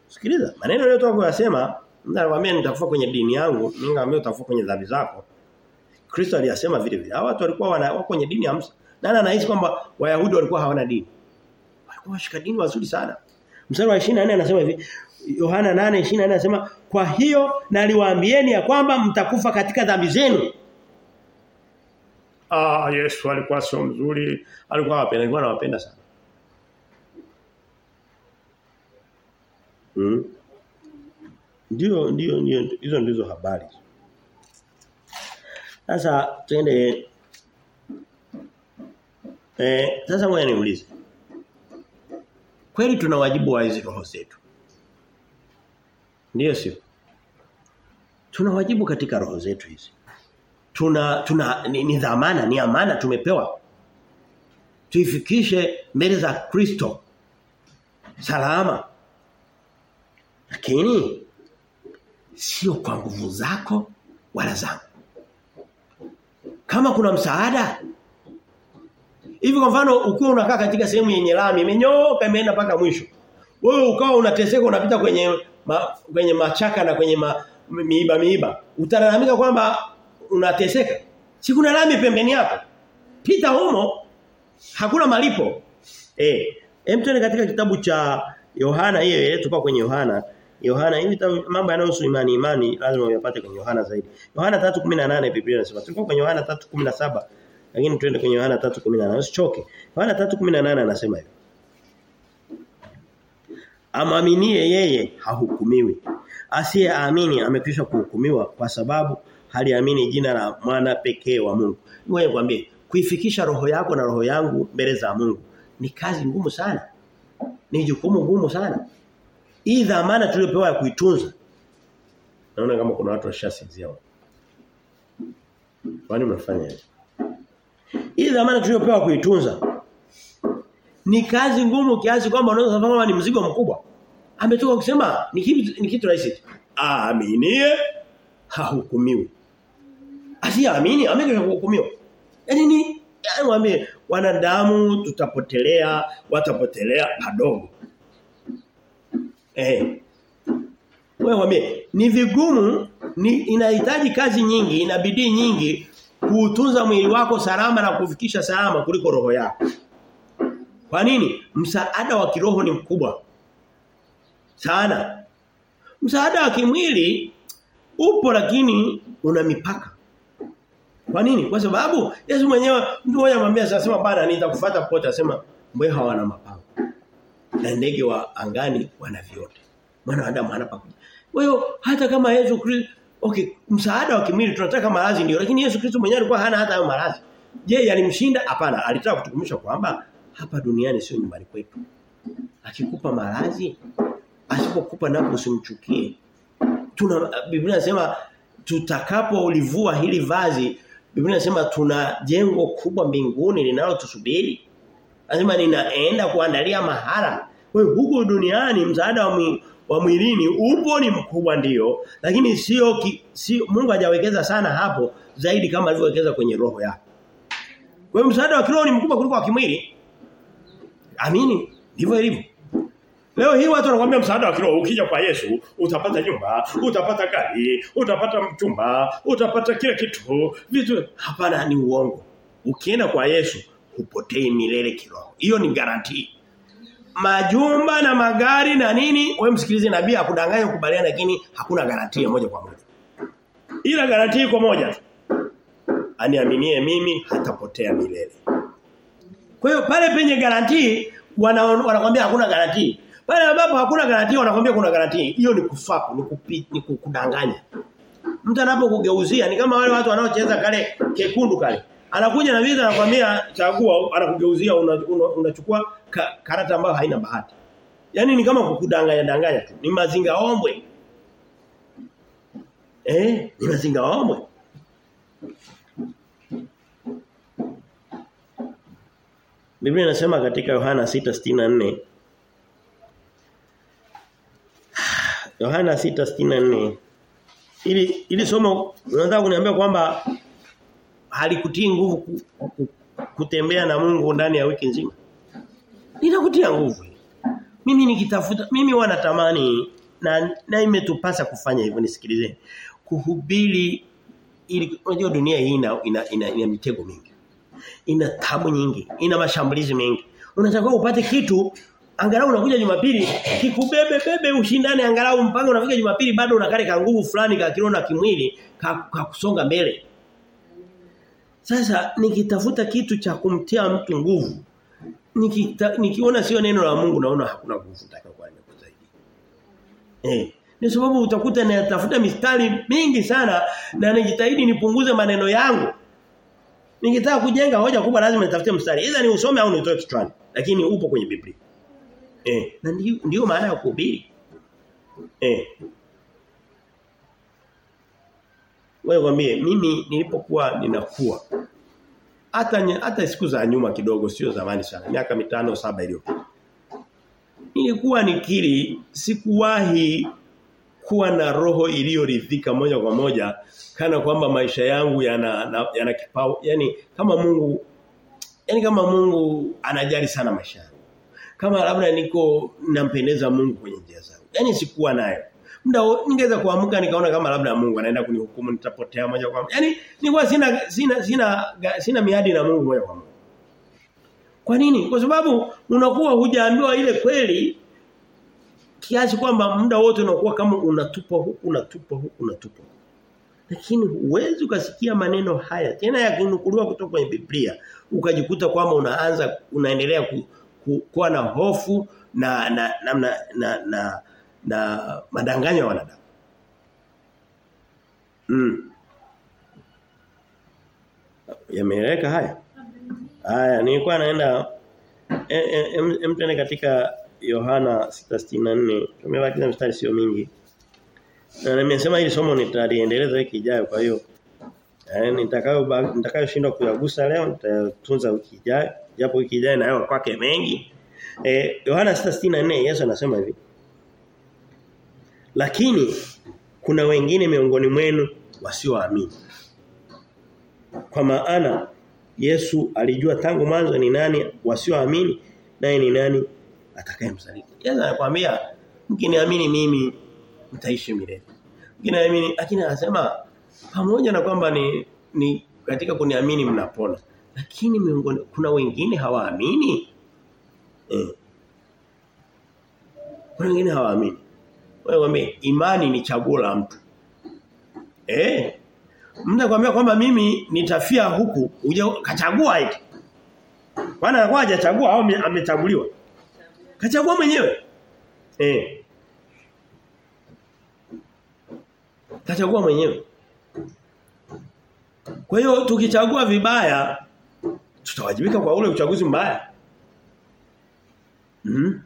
Sikiliza, maneno yote kuyasema, ninakwambia nitakufa kwenye dini yangu, ningaambia utakufa kwenye dhambi zako. Kristo aliyasema vile vile. Hawa watu walikuwa wana wako kwenye dini ya Nani anahisi kwamba Wayahudi walikuwa hawana dini? Walikuwa washika dini wazuri sana. Mstari wa 24 anasema hivi. Yohana 8:24 anasema kwa hiyo naliwaambieni ya kwamba mtakufa katika dhambi zenu. Ah Yesu alikuwa sio mzuri, alikuwa anapenda, alikuwa anawapenda sana. Hmm. Ndio ndio ndio hizo ndizo habari. Sasa twende eh sasa ngoja niulize. Kweli tuna wajibu wa hizo roho zetu. Ndio sio? Tuna wajibu katika roho zetu hizi. Tuna tuna ni, ni dhamana, ni amana tumepewa. Tuifikishe mbele za Kristo. Salama. Lakini sio kwa nguvu zako wala zangu. Kama kuna msaada hivi kwa mfano ukiwa unakaa katika sehemu yenye lami imenyooka imeenda mpaka mwisho. Wewe ukawa unateseka unapita kwenye ma, kwenye machaka na kwenye ma, miiba miiba. Utalalamika kwamba unateseka. Si kuna lami pembeni yako. Pita humo hakuna malipo. Eh, hem katika kitabu cha Yohana hiyo ile tupa kwenye Yohana Yohana hivi mambo yanayohusu imani imani lazima uyapate kwenye Yohana zaidi. Yohana 3:18 Biblia inasema. Tulikuwa kwenye Yohana 3:17 lakini tuende kwenye Yohana 3:18 usichoke. Yohana 3:18 anasema hivi. Amaminie yeye hahukumiwi. Asiyeamini amekwisha kuhukumiwa kwa sababu haliamini jina la mwana pekee wa Mungu. Ngoja nikwambie, kuifikisha roho yako na roho yangu mbele za Mungu ni kazi ngumu sana. Ni jukumu ngumu sana. Hii dhamana tuliyopewa ya kuitunza. Naona kama kuna watu washasinzia. Kwani mnafanya hivi? Hii dhamana tuliyopewa kuitunza ni kazi ngumu kiasi kwamba unaweza kama ni mzigo mkubwa. Ametoka kusema ni kitu ni kitu rahisi. Aaminie hahukumiwi. Asiamini amekwisha kuhukumiwa. Yaani ni yaani mwambie wanadamu tutapotelea, watapotelea padogo. Eh. Wewe mwambie ni vigumu ni inahitaji kazi nyingi, ina bidii nyingi kuutunza mwili wako salama na kufikisha salama kuliko roho yako. Kwa nini? Msaada wa kiroho ni mkubwa. Sana. Msaada wa kimwili upo lakini una mipaka. Kwa nini? Kwa sababu Yesu mwenyewe mtu mmoja amwambia sasa bana nitakufuata pote asema mbweha hawana mapango. Na ndege wa angani wana vyote. Mwanadamu hana pa. Kwa hiyo hata kama Yesu Kristo okay msaada wa kimwili tunataka maradhi ndio lakini Yesu Kristo mwenyewe alikuwa hana hata hayo maradhi. Je, alimshinda Hapana, alitaka kutukumbusha kwamba hapa duniani sio nyumbani kwetu. Akikupa maradhi asipokupa napo usimchukie. Tuna Biblia inasema tutakapo ulivua hili vazi Biblia inasema tuna jengo kubwa mbinguni linalotusubiri. Lazima ninaenda kuandalia mahala. Kwa hiyo huko duniani msaada wa, wa mwilini upo ni mkubwa ndio, lakini sio si, Mungu hajawekeza sana hapo zaidi kama alivyowekeza kwenye roho yako. Kwa hiyo msaada wa kiroho ni mkubwa kuliko wa kimwili. Amini, ndivyo ilivyo. Leo hii watu wanakuambia msaada wa kiroho ukija kwa Yesu utapata nyumba, utapata gari, utapata mchumba, utapata kila kitu. Vitu hapana ni uongo. Ukienda kwa Yesu hupotei milele kiroho. Hiyo ni garantii. Majumba na magari na nini, wewe msikilize nabii akudanganya kukubaliana lakini hakuna garantia moja kwa moja. Ila garantia iko moja. Aniaminie mimi hatapotea milele. Kwa hiyo pale penye garantii wanakwambia hakuna garantii. Pale ambapo hakuna garantii wanakuambia kuna garantii Hiyo ni kufaku, ni kupi, ni kudanganya. Mtu anapokugeuzia ni kama wale watu wanaocheza kale kekundu kale. Anakuja na visa anakwambia chagua anakugeuzia unachukua una, una ka, karata ambayo haina bahati. Yaani ni kama kukudanganya danganya tu. Ni mazinga ombwe. Eh, ni mazinga ombwe. Biblia inasema katika Yohana 6:64 Yohana 6:64 ili ili somo unataka kuniambia kwamba halikutii nguvu ku, ku, kutembea na Mungu ndani ya wiki nzima. Linakutia nguvu. Mimi nikitafuta mimi wanatamani na na imetupasa kufanya hivyo nisikilize. Kuhubiri ili unajua dunia hii ina ina, ina, ina mitego mingi. Ina tabu nyingi, ina mashambulizi mengi. Unatakiwa upate kitu angalau unakuja Jumapili kikubebe bebe ushindane angalau mpango unafika Jumapili bado una kale ka nguvu fulani ka kiroho na kimwili ka, ka kusonga mbele. Sasa nikitafuta kitu cha kumtia mtu nguvu nikiona sio neno la Mungu naona hakuna nguvu nitakayokuwa nimekusaidia. Eh, ni sababu utakuta natafuta mistari mingi sana na nijitahidi nipunguze maneno yangu. Nikitaka kujenga hoja kubwa lazima nitafute mstari. Either ni usome au nitoe kichwani, lakini upo kwenye Biblia. Eh, na ndio maana ya kuhubiri. Eh. Wewe mimi nilipokuwa ninakuwa hata hata siku za nyuma kidogo sio zamani sana miaka mitano saba iliyopita. Nilikuwa nikiri sikuwahi kuwa na roho iliyoridhika moja kwa moja kana kwamba maisha yangu yana yana kipao yani kama Mungu yani kama Mungu anajali sana maisha yangu. Kama labda niko nampendeza Mungu kwenye njia zangu yani sikuwa nayo muda ningeweza kuamka nikaona kama labda Mungu anaenda kunihukumu nitapotea moja kwa moja. Yaani nilikuwa sina sina sina sina miadi na Mungu moja kwa moja. Kwa nini? Kwa sababu unakuwa hujaambiwa ile kweli kiasi kwamba muda wote unakuwa kama unatupa huku unatupa huku unatupa. Lakini huwezi ukasikia maneno haya tena yakinukuliwa kutoka kwenye Biblia ukajikuta kwamba unaanza unaendelea ku, ku, kuwa na hofu na na na na, na, na na madanganyo ya wanadamu. Mm. Yameeleka haya. Haya nilikuwa naenda em e, katika Yohana 6:64. Tumebakiza mstari sio mingi. Na nimesema hili somo nitaliendeleza wiki ijayo kwa hiyo eh nitakayo nitakayoshindwa kuyagusa leo nitatunza wiki ijayo. Japo wiki ijayo nayo kwake mengi. Eh Yohana 6:64 Yesu anasema hivi. Lakini kuna wengine miongoni mwenu wasioamini. Kwa maana Yesu alijua tangu mwanzo ni nani wasioamini naye ni nani atakayemsaliti. Yesu anakuambia mkiniamini mimi mtaishi milele. Mkiniamini lakini anasema pamoja na kwamba ni ni katika kuniamini mnapona. Lakini miongoni kuna wengine hawaamini. Eh. Kuna wengine hawaamini. Wewe imani ni chaguo la mtu. Eh? Mtu kwambia kwamba mimi nitafia huku, uje kachagua hiki. Bwana anakuwa hajachagua au amechaguliwa? Kachagua mwenyewe. Eh. Kachagua mwenyewe. Kwa hiyo tukichagua vibaya tutawajibika kwa ule uchaguzi mbaya. Mm.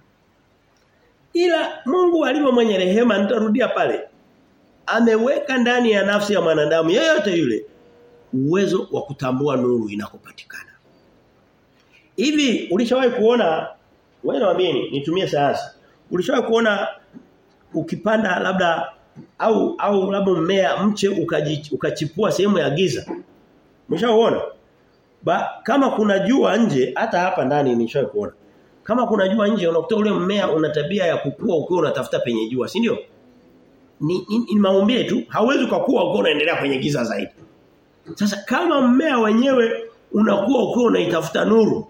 Ila Mungu alivyo mwenye rehema nitarudia pale. Ameweka ndani ya nafsi ya mwanadamu yeyote yule uwezo wa kutambua nuru inakopatikana. Hivi ulishawahi kuona wewe naamini nitumie sayansi. Ulishawahi kuona ukipanda labda au au labda mmea mche ukachipua sehemu ya giza. Umeshaona? Ba, kama kuna jua nje hata hapa ndani nishawahi kuona. Kama kuna jua nje unakuta ule mmea una tabia ya kukua ukiwa unatafuta penye jua, si ndio? Ni, ni, ni maumbile tu. Hauwezi kukua ukiwa unaendelea kwenye giza zaidi. Sasa kama mmea wenyewe unakuwa ukiwa unaitafuta nuru.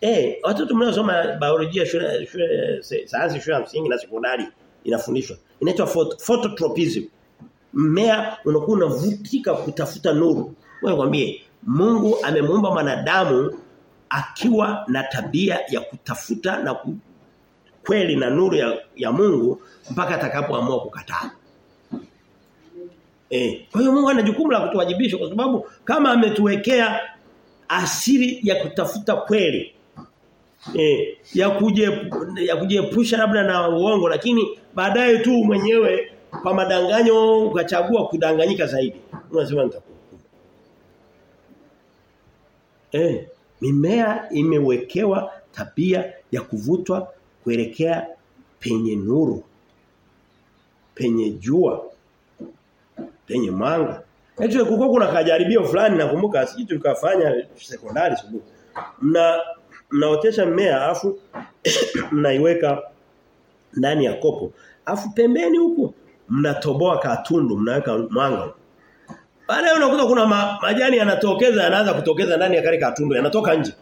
Eh, watoto mnaosoma biolojia shule shule sayansi shule ya msingi na sekondari inafundishwa. Inaitwa phototropism. Mmea unakuwa unavutika kutafuta nuru. Wewe kwambie Mungu amemuumba mwanadamu akiwa na tabia ya kutafuta na kweli na nuru ya, ya Mungu mpaka atakapoamua kukataa. Eh, kwa hiyo Mungu ana jukumu la kutuwajibisha kwa sababu kama ametuwekea asili ya kutafuta kweli eh, ya kuje ya kujiepusha labda na uongo lakini baadaye tu mwenyewe kwa madanganyo ukachagua kudanganyika zaidi. Unasema nitakuwa. Eh, mimea imewekewa tabia ya kuvutwa kuelekea penye nuru. Penye jua. Penye mwanga. Eti kulikuwa kuna kajaribio fulani nakumbuka sisi tulikafanya sekondari subuhi. Mna mnaotesha mmea afu mnaiweka ndani ya kopo. Afu pembeni huku mnatoboa katundu mnaweka mwanga. Baadaye unakuta kuna ma, majani yanatokeza yanaanza kutokeza ndani ya kale katundu yanatoka nje.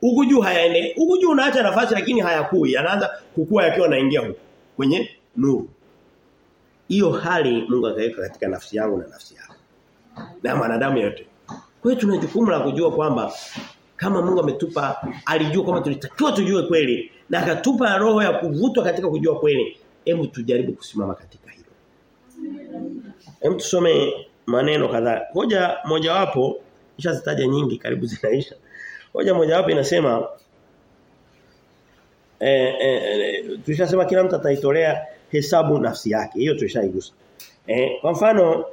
Huku juu hayaende. Huku juu unaacha nafasi lakini hayakui. Yanaanza kukua yakiwa yanaingia huko kwenye nuru. Hiyo hali Mungu akaweka katika nafsi yangu na nafsi yako. Na wanadamu yote. Kwa hiyo tuna la kujua kwamba kama Mungu ametupa alijua kwamba tulitakiwa tujue kweli na akatupa roho ya kuvutwa katika kujua kweli. Hebu tujaribu kusimama katika hilo. Hebu tusome maneno kadhaa. Hoja mojawapo nishazitaja nyingi karibu zinaisha. Hoja mojawapo inasema eh, eh, tulishasema kila mtu ataitolea hesabu nafsi yake. Hiyo tulishaigusa. Eh, kwa mfano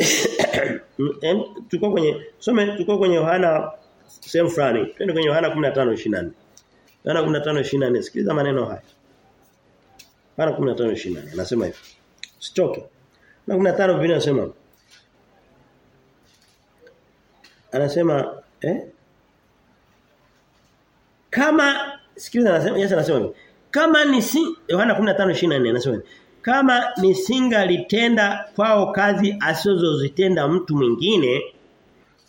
tuko kwenye some tuko kwenye Yohana sehemu fulani. Twende kwenye Yohana 15:24. Yohana 15:24. Sikiliza maneno haya. Yohana 15:24 anasema hivi. Usichoke. Na 15 Biblia inasema Anasema eh? Kama sikiliza anasema Yesu anasema hivi. Kama nisi Yohana 15:24 anasema. Kama nisingalitenda kwao kazi asizozitenda mtu mwingine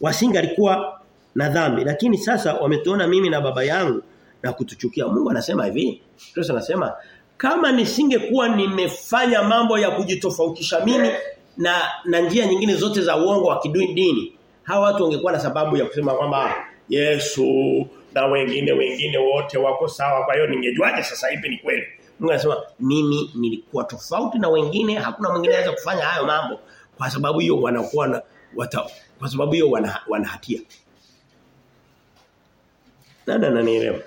wasingalikuwa na dhambi. Lakini sasa wametuona mimi na baba yangu na kutuchukia. Mungu anasema hivi? Kristo anasema kama nisingekuwa nimefanya mambo ya kujitofautisha mimi na na njia nyingine zote za uongo wa kidini hawa watu wangekuwa na sababu ya kusema kwamba Yesu na wengine wengine wote wako sawa. Kwa hiyo ningejuaje sasa hivi ni kweli? Mungu anasema mimi nilikuwa tofauti na wengine hakuna mwingine anaweza kufanya hayo mambo. Kwa sababu hiyo wanakuwa na wata, kwa sababu hiyo wana, wana hatia. Nani ananielewa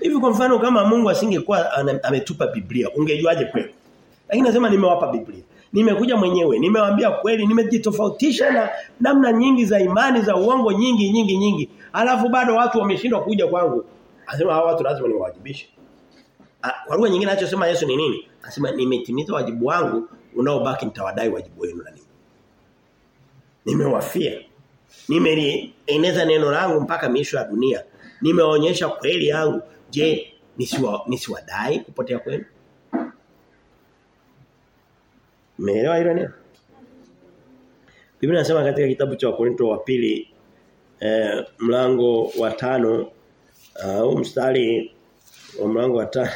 Hivi kwa mfano kama Mungu asingekuwa ametupa Biblia ungejuaje kweli Lakini nasema nimewapa Biblia Nimekuja mwenyewe, nimewaambia kweli, nimejitofautisha na namna nyingi za imani za uongo nyingi nyingi nyingi. Alafu bado watu wameshindwa kuja kwangu. Anasema hawa watu lazima niwawajibishe. Kwa lugha nyingine anachosema Yesu ni nini? Anasema nimetimiza wajibu wangu unaobaki nitawadai wajibu wenu na nini. Nimewafia. Nimelieneza neno langu mpaka miisho ya dunia. Nimeonyesha kweli yangu. Je, nisiwa nisiwadai kupotea kwenu? Umeelewa hilo neno? Biblia inasema katika kitabu cha Wakorintho wa pili eh, mlango wa tano au uh, mstari wa mlango wa tano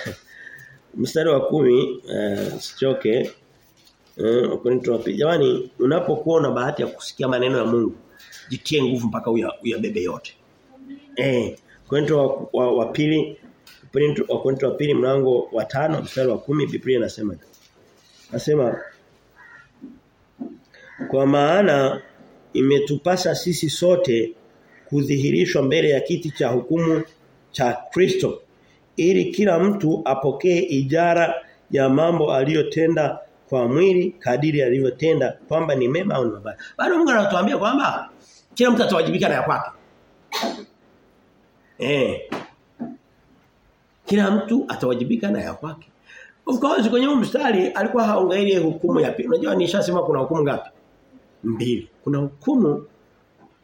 mstari wa kumi eh, sichoke eh, Wakorintho wa pili jamani unapokuwa na bahati ya kusikia maneno ya Mungu jitie nguvu mpaka uyabebe yote eh Wakorintho wa, wa, wa pili Wakorintho wa pili mlango wa tano mstari wa kumi Biblia inasema Nasema kwa maana imetupasa sisi sote kudhihirishwa mbele ya kiti cha hukumu cha Kristo ili kila mtu apokee ijara ya mambo aliyotenda kwa mwili kadiri alivyotenda kwamba ni mema au ni mabaya. Bado Mungu anatuambia kwamba kila mtu atawajibika na ya kwake. Eh. Kila mtu atawajibika na ya kwake. Of course kwenye mstari alikuwa haangalie hukumu ya pili. Unajua nishasema kuna hukumu ngapi? Mbili. Kuna hukumu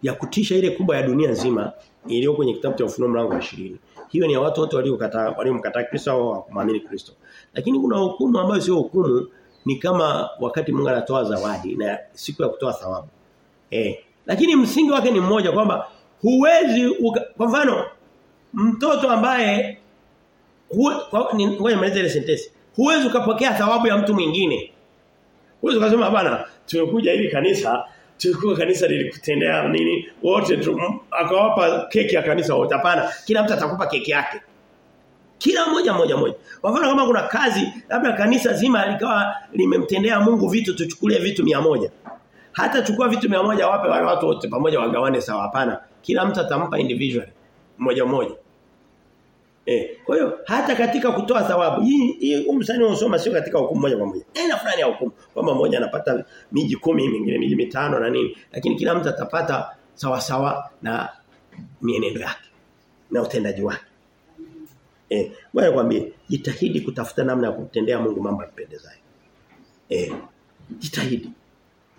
ya kutisha ile kubwa ya dunia nzima iliyo kwenye kitabu cha Ufunuo mlango wa 20. Hiyo ni ya watu wote waliokataa waliomkataa Kristo au hawakumwamini Kristo. Lakini kuna hukumu ambayo sio hukumu ni kama wakati Mungu anatoa zawadi na siku ya kutoa thawabu. Eh. Lakini msingi wake ni mmoja kwamba huwezi kwa mfano mtoto ambaye ngoja nimalize ile sentence. Huwezi ukapokea thawabu ya mtu mwingine. Huwezi ukasema bana tumekuja hili kanisa tulikuwa kanisa lilikutendea nini wote akawapa keki ya kanisa wote. Hapana kila mtu atakupa keki yake. Kila mmoja mmoja mmoja. Kwa mfano kama kuna kazi labda kanisa zima likawa limemtendea Mungu vitu tuchukulie vitu mia moja. Hata chukua vitu mia moja wape wale watu wote pamoja wagawane sawa. Hapana kila mtu atampa individual mmoja mmoja Eh, kwa hiyo hata katika kutoa thawabu hii hii umsani unasoma sio katika hukumu moja kwa moja. Aina fulani ya hukumu kwamba mmoja anapata miji kumi mingine miji mitano na nini lakini kila mtu atapata sawa sawa na mienendo yake na utendaji wake. Eh, bwana kwambie jitahidi kutafuta namna ya kumtendea Mungu mambo yapendezayo. Eh, jitahidi.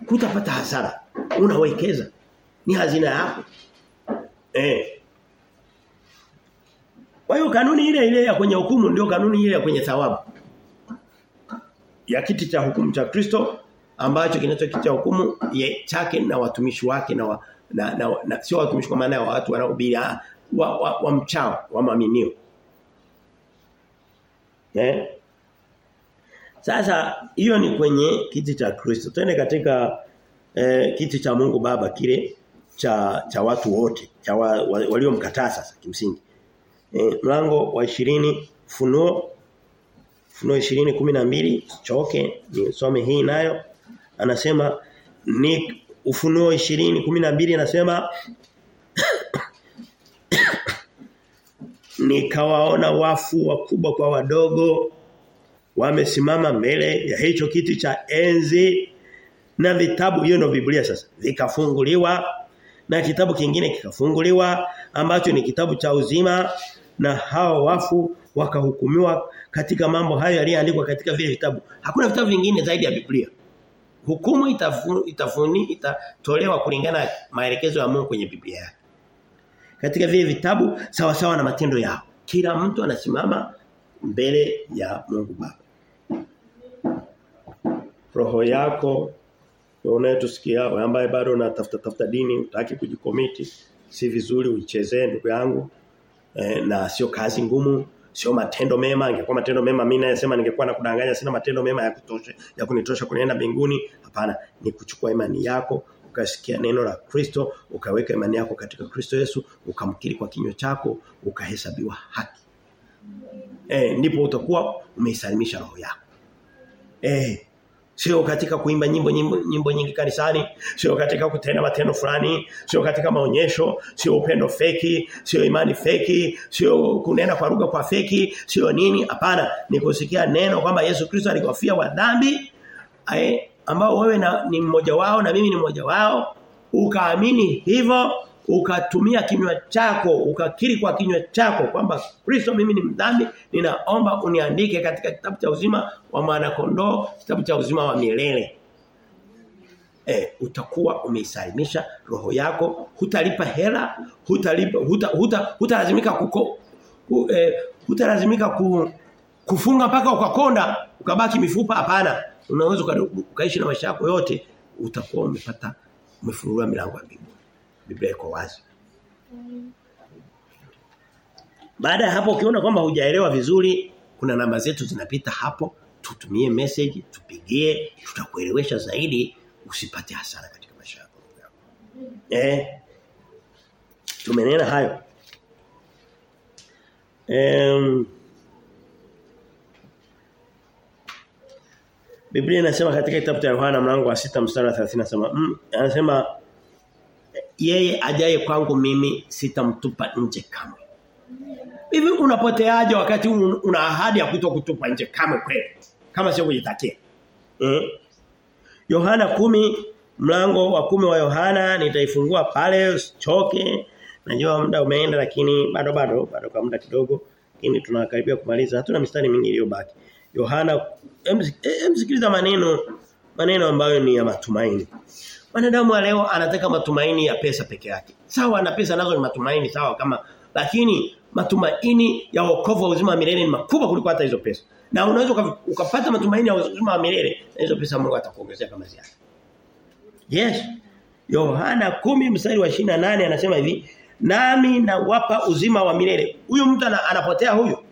Kutapata hasara. Unawekeza. Ni hazina yako. Eh, kwa hiyo kanuni ile ile ya kwenye hukumu ndio kanuni ile ya kwenye thawabu. Ya kiti cha hukumu cha Kristo ambacho kinacho kiti cha hukumu chake na watumishi wake na, wa, na, na, na sio watumishi kwa maana ya watu wanaohubiri wa, wa, wa mchao wa maaminio. Eh? Sasa hiyo ni kwenye kiti cha Kristo. Twende katika eh, kiti cha Mungu Baba kile cha cha watu wote, cha wa, wa, waliomkataa sasa kimsingi. E, mlango wa 20 Funuo. Funuo 20:12 choke nisome hii nayo. Anasema ni Ufunuo 20:12 anasema nikawaona wafu wakubwa kwa wadogo wamesimama mbele ya hicho kiti cha enzi na vitabu. Hiyo ndio Biblia sasa. Vikafunguliwa na kitabu kingine kikafunguliwa ambacho ni kitabu cha uzima na hao wafu wakahukumiwa katika mambo hayo yaliyoandikwa katika vile vitabu. Hakuna vitabu vingine zaidi ya Biblia. Hukumu itafuni, itatolewa kulingana na maelekezo ya Mungu kwenye Biblia yake. Katika vile vitabu sawa sawa na matendo yao. Kila mtu anasimama mbele ya Mungu Baba. Roho yako unayetusikia ambaye bado unatafuta tafuta dini, utaki kujikomiti, si vizuri uichezee ndugu yangu e, na sio kazi ngumu sio matendo mema. Ingekuwa matendo mema mimi nayesema ningekuwa nakudanganya sina matendo mema ya kutosha ya kunitosha kunienda mbinguni. Hapana ni kuchukua imani yako ukasikia neno la Kristo ukaweka imani yako katika Kristo Yesu ukamkiri kwa kinywa chako ukahesabiwa haki. Eh ndipo utakuwa umeisalimisha roho yako. Eh Sio katika kuimba nyimbo, nyimbo nyimbo nyingi kanisani, sio katika kutenda matendo fulani, sio katika maonyesho, sio upendo feki, sio imani feki, sio kunena kwa lugha kwa feki, sio nini? Hapana, ni kusikia neno kwamba Yesu Kristo alikofia wa dhambi ambao wewe na, ni mmoja wao na mimi ni mmoja wao, ukaamini hivyo, ukatumia kinywa chako ukakiri kwa kinywa chako kwamba Kristo mimi ni mdhambi ninaomba uniandike katika kitabu cha uzima wa mwana kondoo kitabu cha uzima wa milele. Eh utakuwa umeisalimisha roho yako hutalipa hela hutalipa huta, huta, hutalazimika kuko hu, eh, hutalazimika ku, kufunga mpaka ukakonda ukabaki mifupa hapana. Unaweza ukaishi na maisha yako yote utakuwa umepata umefurua milango ya mbinguni Biblia iko wazi baada ya hapo ukiona kwamba hujaelewa vizuri kuna namba zetu zinapita hapo tutumie message tupigie tutakuelewesha zaidi usipate hasara katika maisha yako. Eh. Tumenena hayo. Em Biblia inasema katika kitabu cha Yohana mlango wa 6 mstari wa 30 anasema mm, anasema yeye ajaye kwangu mimi sitamtupa nje kamwe. Hivi unapoteaje wakati una ahadi ya kuto kutupa nje kamwe kweli? Kama sio kujitakia. Mm. Yohana kumi mlango wa kumi wa Yohana nitaifungua pale usichoke. Najua muda umeenda lakini bado bado bado kwa muda kidogo. Lakini tunakaribia kumaliza. Hatuna mistari mingi iliyobaki. Yohana emsikiliza maneno maneno ambayo ni ya matumaini. Wanadamu wa leo anataka matumaini ya pesa peke yake. Sawa na pesa nazo ni matumaini sawa kama lakini matumaini ya wokovu wa uzima wa milele ni makubwa kuliko hata hizo pesa. Na unaweza ukapata matumaini ya uzima wa milele na hizo pesa Mungu atakuongezea kama ziada. Yes. Yohana kumi mstari wa nane anasema hivi, nami nawapa uzima wa milele. Huyo mtu anapotea huyo.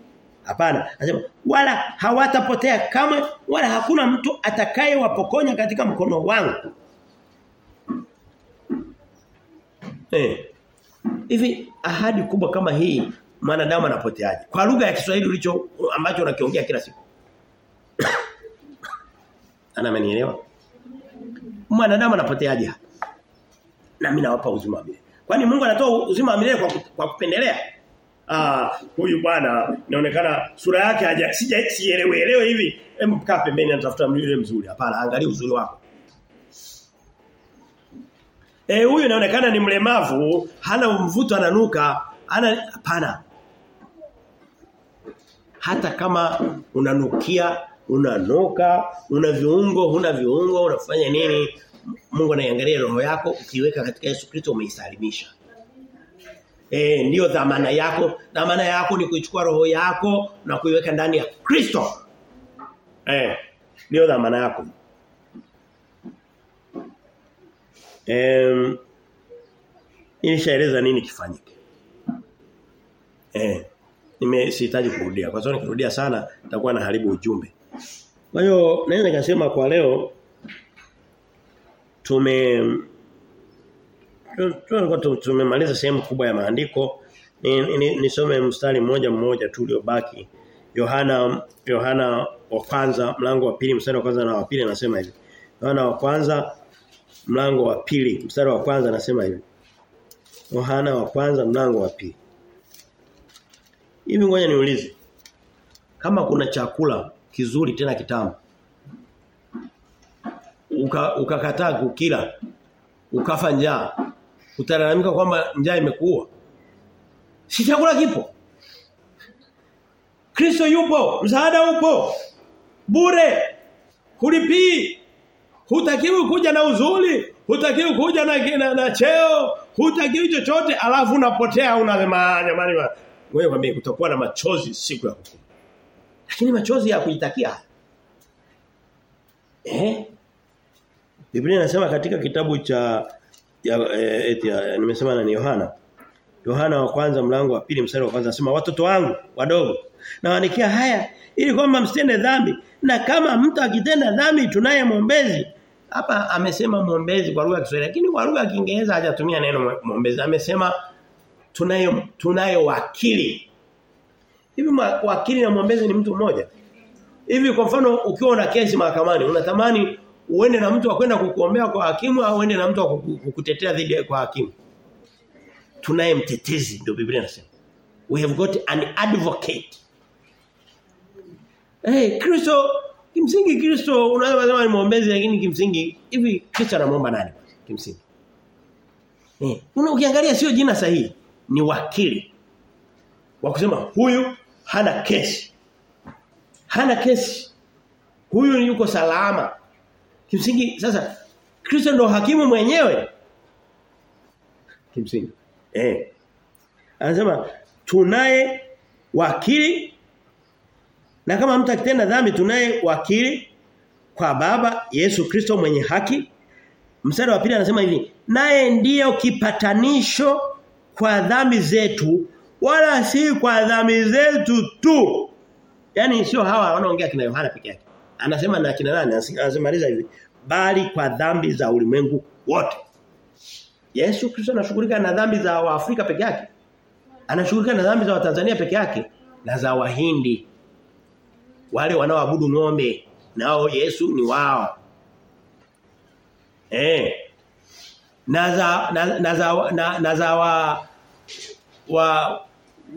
Hapana. Anasema wala hawatapotea kamwe wala hakuna mtu atakayewapokonya katika mkono wangu. Eh. Hivi ahadi kubwa kama hii mwanadamu anapoteaje? Kwa lugha ya Kiswahili ulicho ambacho unakiongea kila siku. Ana amenielewa? Mwanadamu anapoteaje? Na mimi nawapa uzima milele. Kwani Mungu anatoa uzima wa milele kwa, kwa kupendelea? Ah, huyu bwana inaonekana sura yake haja sijaelewe elewe hivi. Hebu kaa pembeni anatafuta yule mzuri. Hapana, angalia uzuri wako. Eh huyu inaonekana ni mlemavu, hana mvuto ananuka, hana hapana. Hata kama unanukia, unanuka, una viungo, una viungo, unafanya nini? Mungu anaiangalia roho yako ukiweka katika Yesu Kristo umeisalimisha. Eh ndio dhamana yako. Dhamana yako ni kuichukua roho yako na kuiweka ndani ya Kristo. Eh ndio dhamana yako. Em Nilishaeleza nini kifanyike. Eh nime sihitaji kurudia. Kwa sababu nikirudia sana nitakuwa na haribu ujumbe. Kwa hiyo naweza nikasema kwa leo tume tumemaliza sehemu kubwa ya maandiko nisome ni, ni mstari mmoja mmoja tu uliobaki Yohana Yohana wa kwanza mlango wa pili mstari wa kwanza na wa pili anasema hivi Yohana wa kwanza mlango wa pili mstari wa kwanza anasema hivi. Yohana wa kwanza mlango wa pili. Hivi ngoja niulize. Kama kuna chakula kizuri tena kitamu ukakataa uka kukila ukafa njaa utalalamika kwamba njaa imekuua si chakula kipo? Kristo yupo msaada upo bure hulipii hutakiwi kuja na uzuri hutakiwi kuja na, na, na cheo hutakiwi chochote alafu unapotea unasema jamani wewe mwambie kutakuwa na machozi siku ya hukumu lakini machozi ya kujitakia eh Biblia inasema katika kitabu cha ya, eti ya, nimesema na Yohana. Yohana wa kwanza mlango wa pili mstari wa kwanza anasema watoto wangu wadogo nawaandikia haya ili kwamba msitende dhambi na kama mtu akitenda dhambi tunaye mwombezi. Hapa amesema mwombezi kwa lugha ya Kiswahili lakini kwa lugha ya Kiingereza hajatumia neno mwombezi. Amesema tunayo tunayo wakili. Hivi wakili na mwombezi ni mtu mmoja? Hivi kwa mfano ukiwa una kesi mahakamani unatamani uende na mtu akwenda kukuombea kwa hakimu au uende na mtu kukutetea dhidi kwa hakimu. Tunaye mtetezi ndio Biblia inasema. We have got an advocate. Eh hey, Kristo kimsingi Kristo unaweza kusema ni muombezi lakini kimsingi hivi Kristo anamuomba nani kimsingi? Eh, una ukiangalia sio jina sahihi, ni wakili. Wa kusema huyu hana kesi. Hana kesi. Huyu yuko salama. Kimsingi sasa Kristo ndo hakimu mwenyewe. Kimsingi. Eh. Anasema tunaye wakili na kama mtu akitenda dhambi tunaye wakili kwa baba Yesu Kristo mwenye haki. Mstari wa pili anasema hivi, naye ndiyo kipatanisho kwa dhambi zetu wala si kwa dhambi zetu tu. Yaani sio hawa wanaongea kina Yohana peke yake. Anasema na kina nani? Anasemaliza hivi, bali kwa dhambi za ulimwengu wote. Yesu Kristo anashughulika na dhambi za Waafrika peke yake. Anashughulika na dhambi za Watanzania peke yake na za Wahindi. Wale wanaoabudu ng'ombe nao Yesu ni wao. Eh. Na za na, za na, za wa wa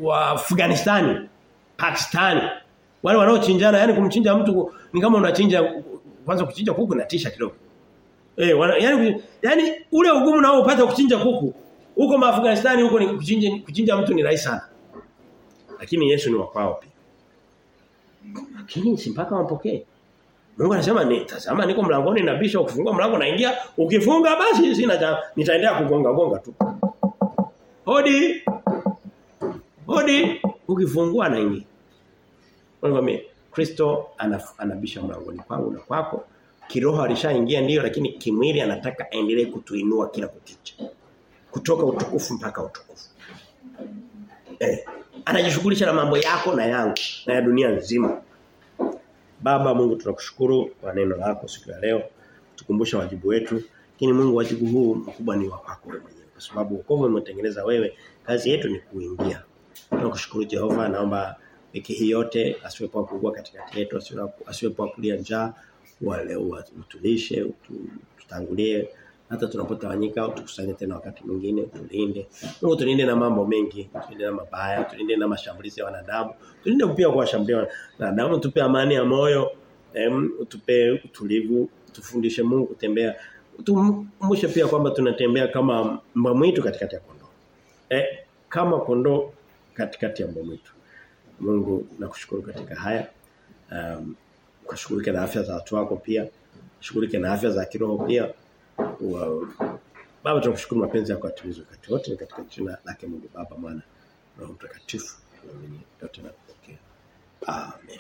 wa Afghanistan, Pakistan. Wale wanaochinjana yani kumchinja mtu ni kama unachinja kwanza kuchinja kuku na tisha kidogo. Eh, wana, yani yani ule ugumu nao upata kuchinja kuku huko maafganistani huko ni kuchinja kuchinja mtu ni rahisi sana. Lakini Yesu ni wa kwao pia. Lakini si mpaka wampokee. Mungu anasema ni tazama niko mlangoni na bisha ukifungua mlango naingia ukifunga basi sina nitaendelea kugonga gonga tu. Hodi. Hodi ukifungua naingia. Mungu Kristo anabisha mlangoni kwangu na kwako. Kiroho alishaingia ndio lakini kimwili anataka aendelee kutuinua kila kukicha. Kutoka utukufu mpaka utukufu. Eh, anajishughulisha na mambo yako na yangu na ya dunia nzima. Baba Mungu tunakushukuru kwa neno lako siku ya leo. Tukumbusha wajibu wetu. Lakini Mungu wajibu huu mkubwa ni wa mwenyewe kwa sababu wokovu umetengeneza wewe. Kazi yetu ni kuingia. Tunakushukuru Jehova naomba wiki hii yote asiwepo kugua katikati yetu asiwepo kulia njaa wale utulishe tutangulie hata tunapotawanyika tukusanye tena wakati mwingine tulinde. Mungu tulinde na mambo mengi tulinde na mabaya tulinde na mashambulizi ya wanadamu. Tulinde pia kwa shambulia wanadamu. Tupe amani ya moyo em, tupe utulivu tufundishe Mungu kutembea. Tumushe pia kwamba tunatembea kama mbwa mwitu katikati ya kondoo. Eh kama kondoo katikati ya mbwa mwitu. Mungu nakushukuru katika haya. Um, kushughulika na afya za watu wako pia. Shughulike na afya za kiroho pia Wow. Baba tunakushukuru mapenzi yako yatimizwe wakati wote katika jina lake Mungu Baba Mwana na Roho Mtakatifu. Tunaamini yote na kupokea. Amen.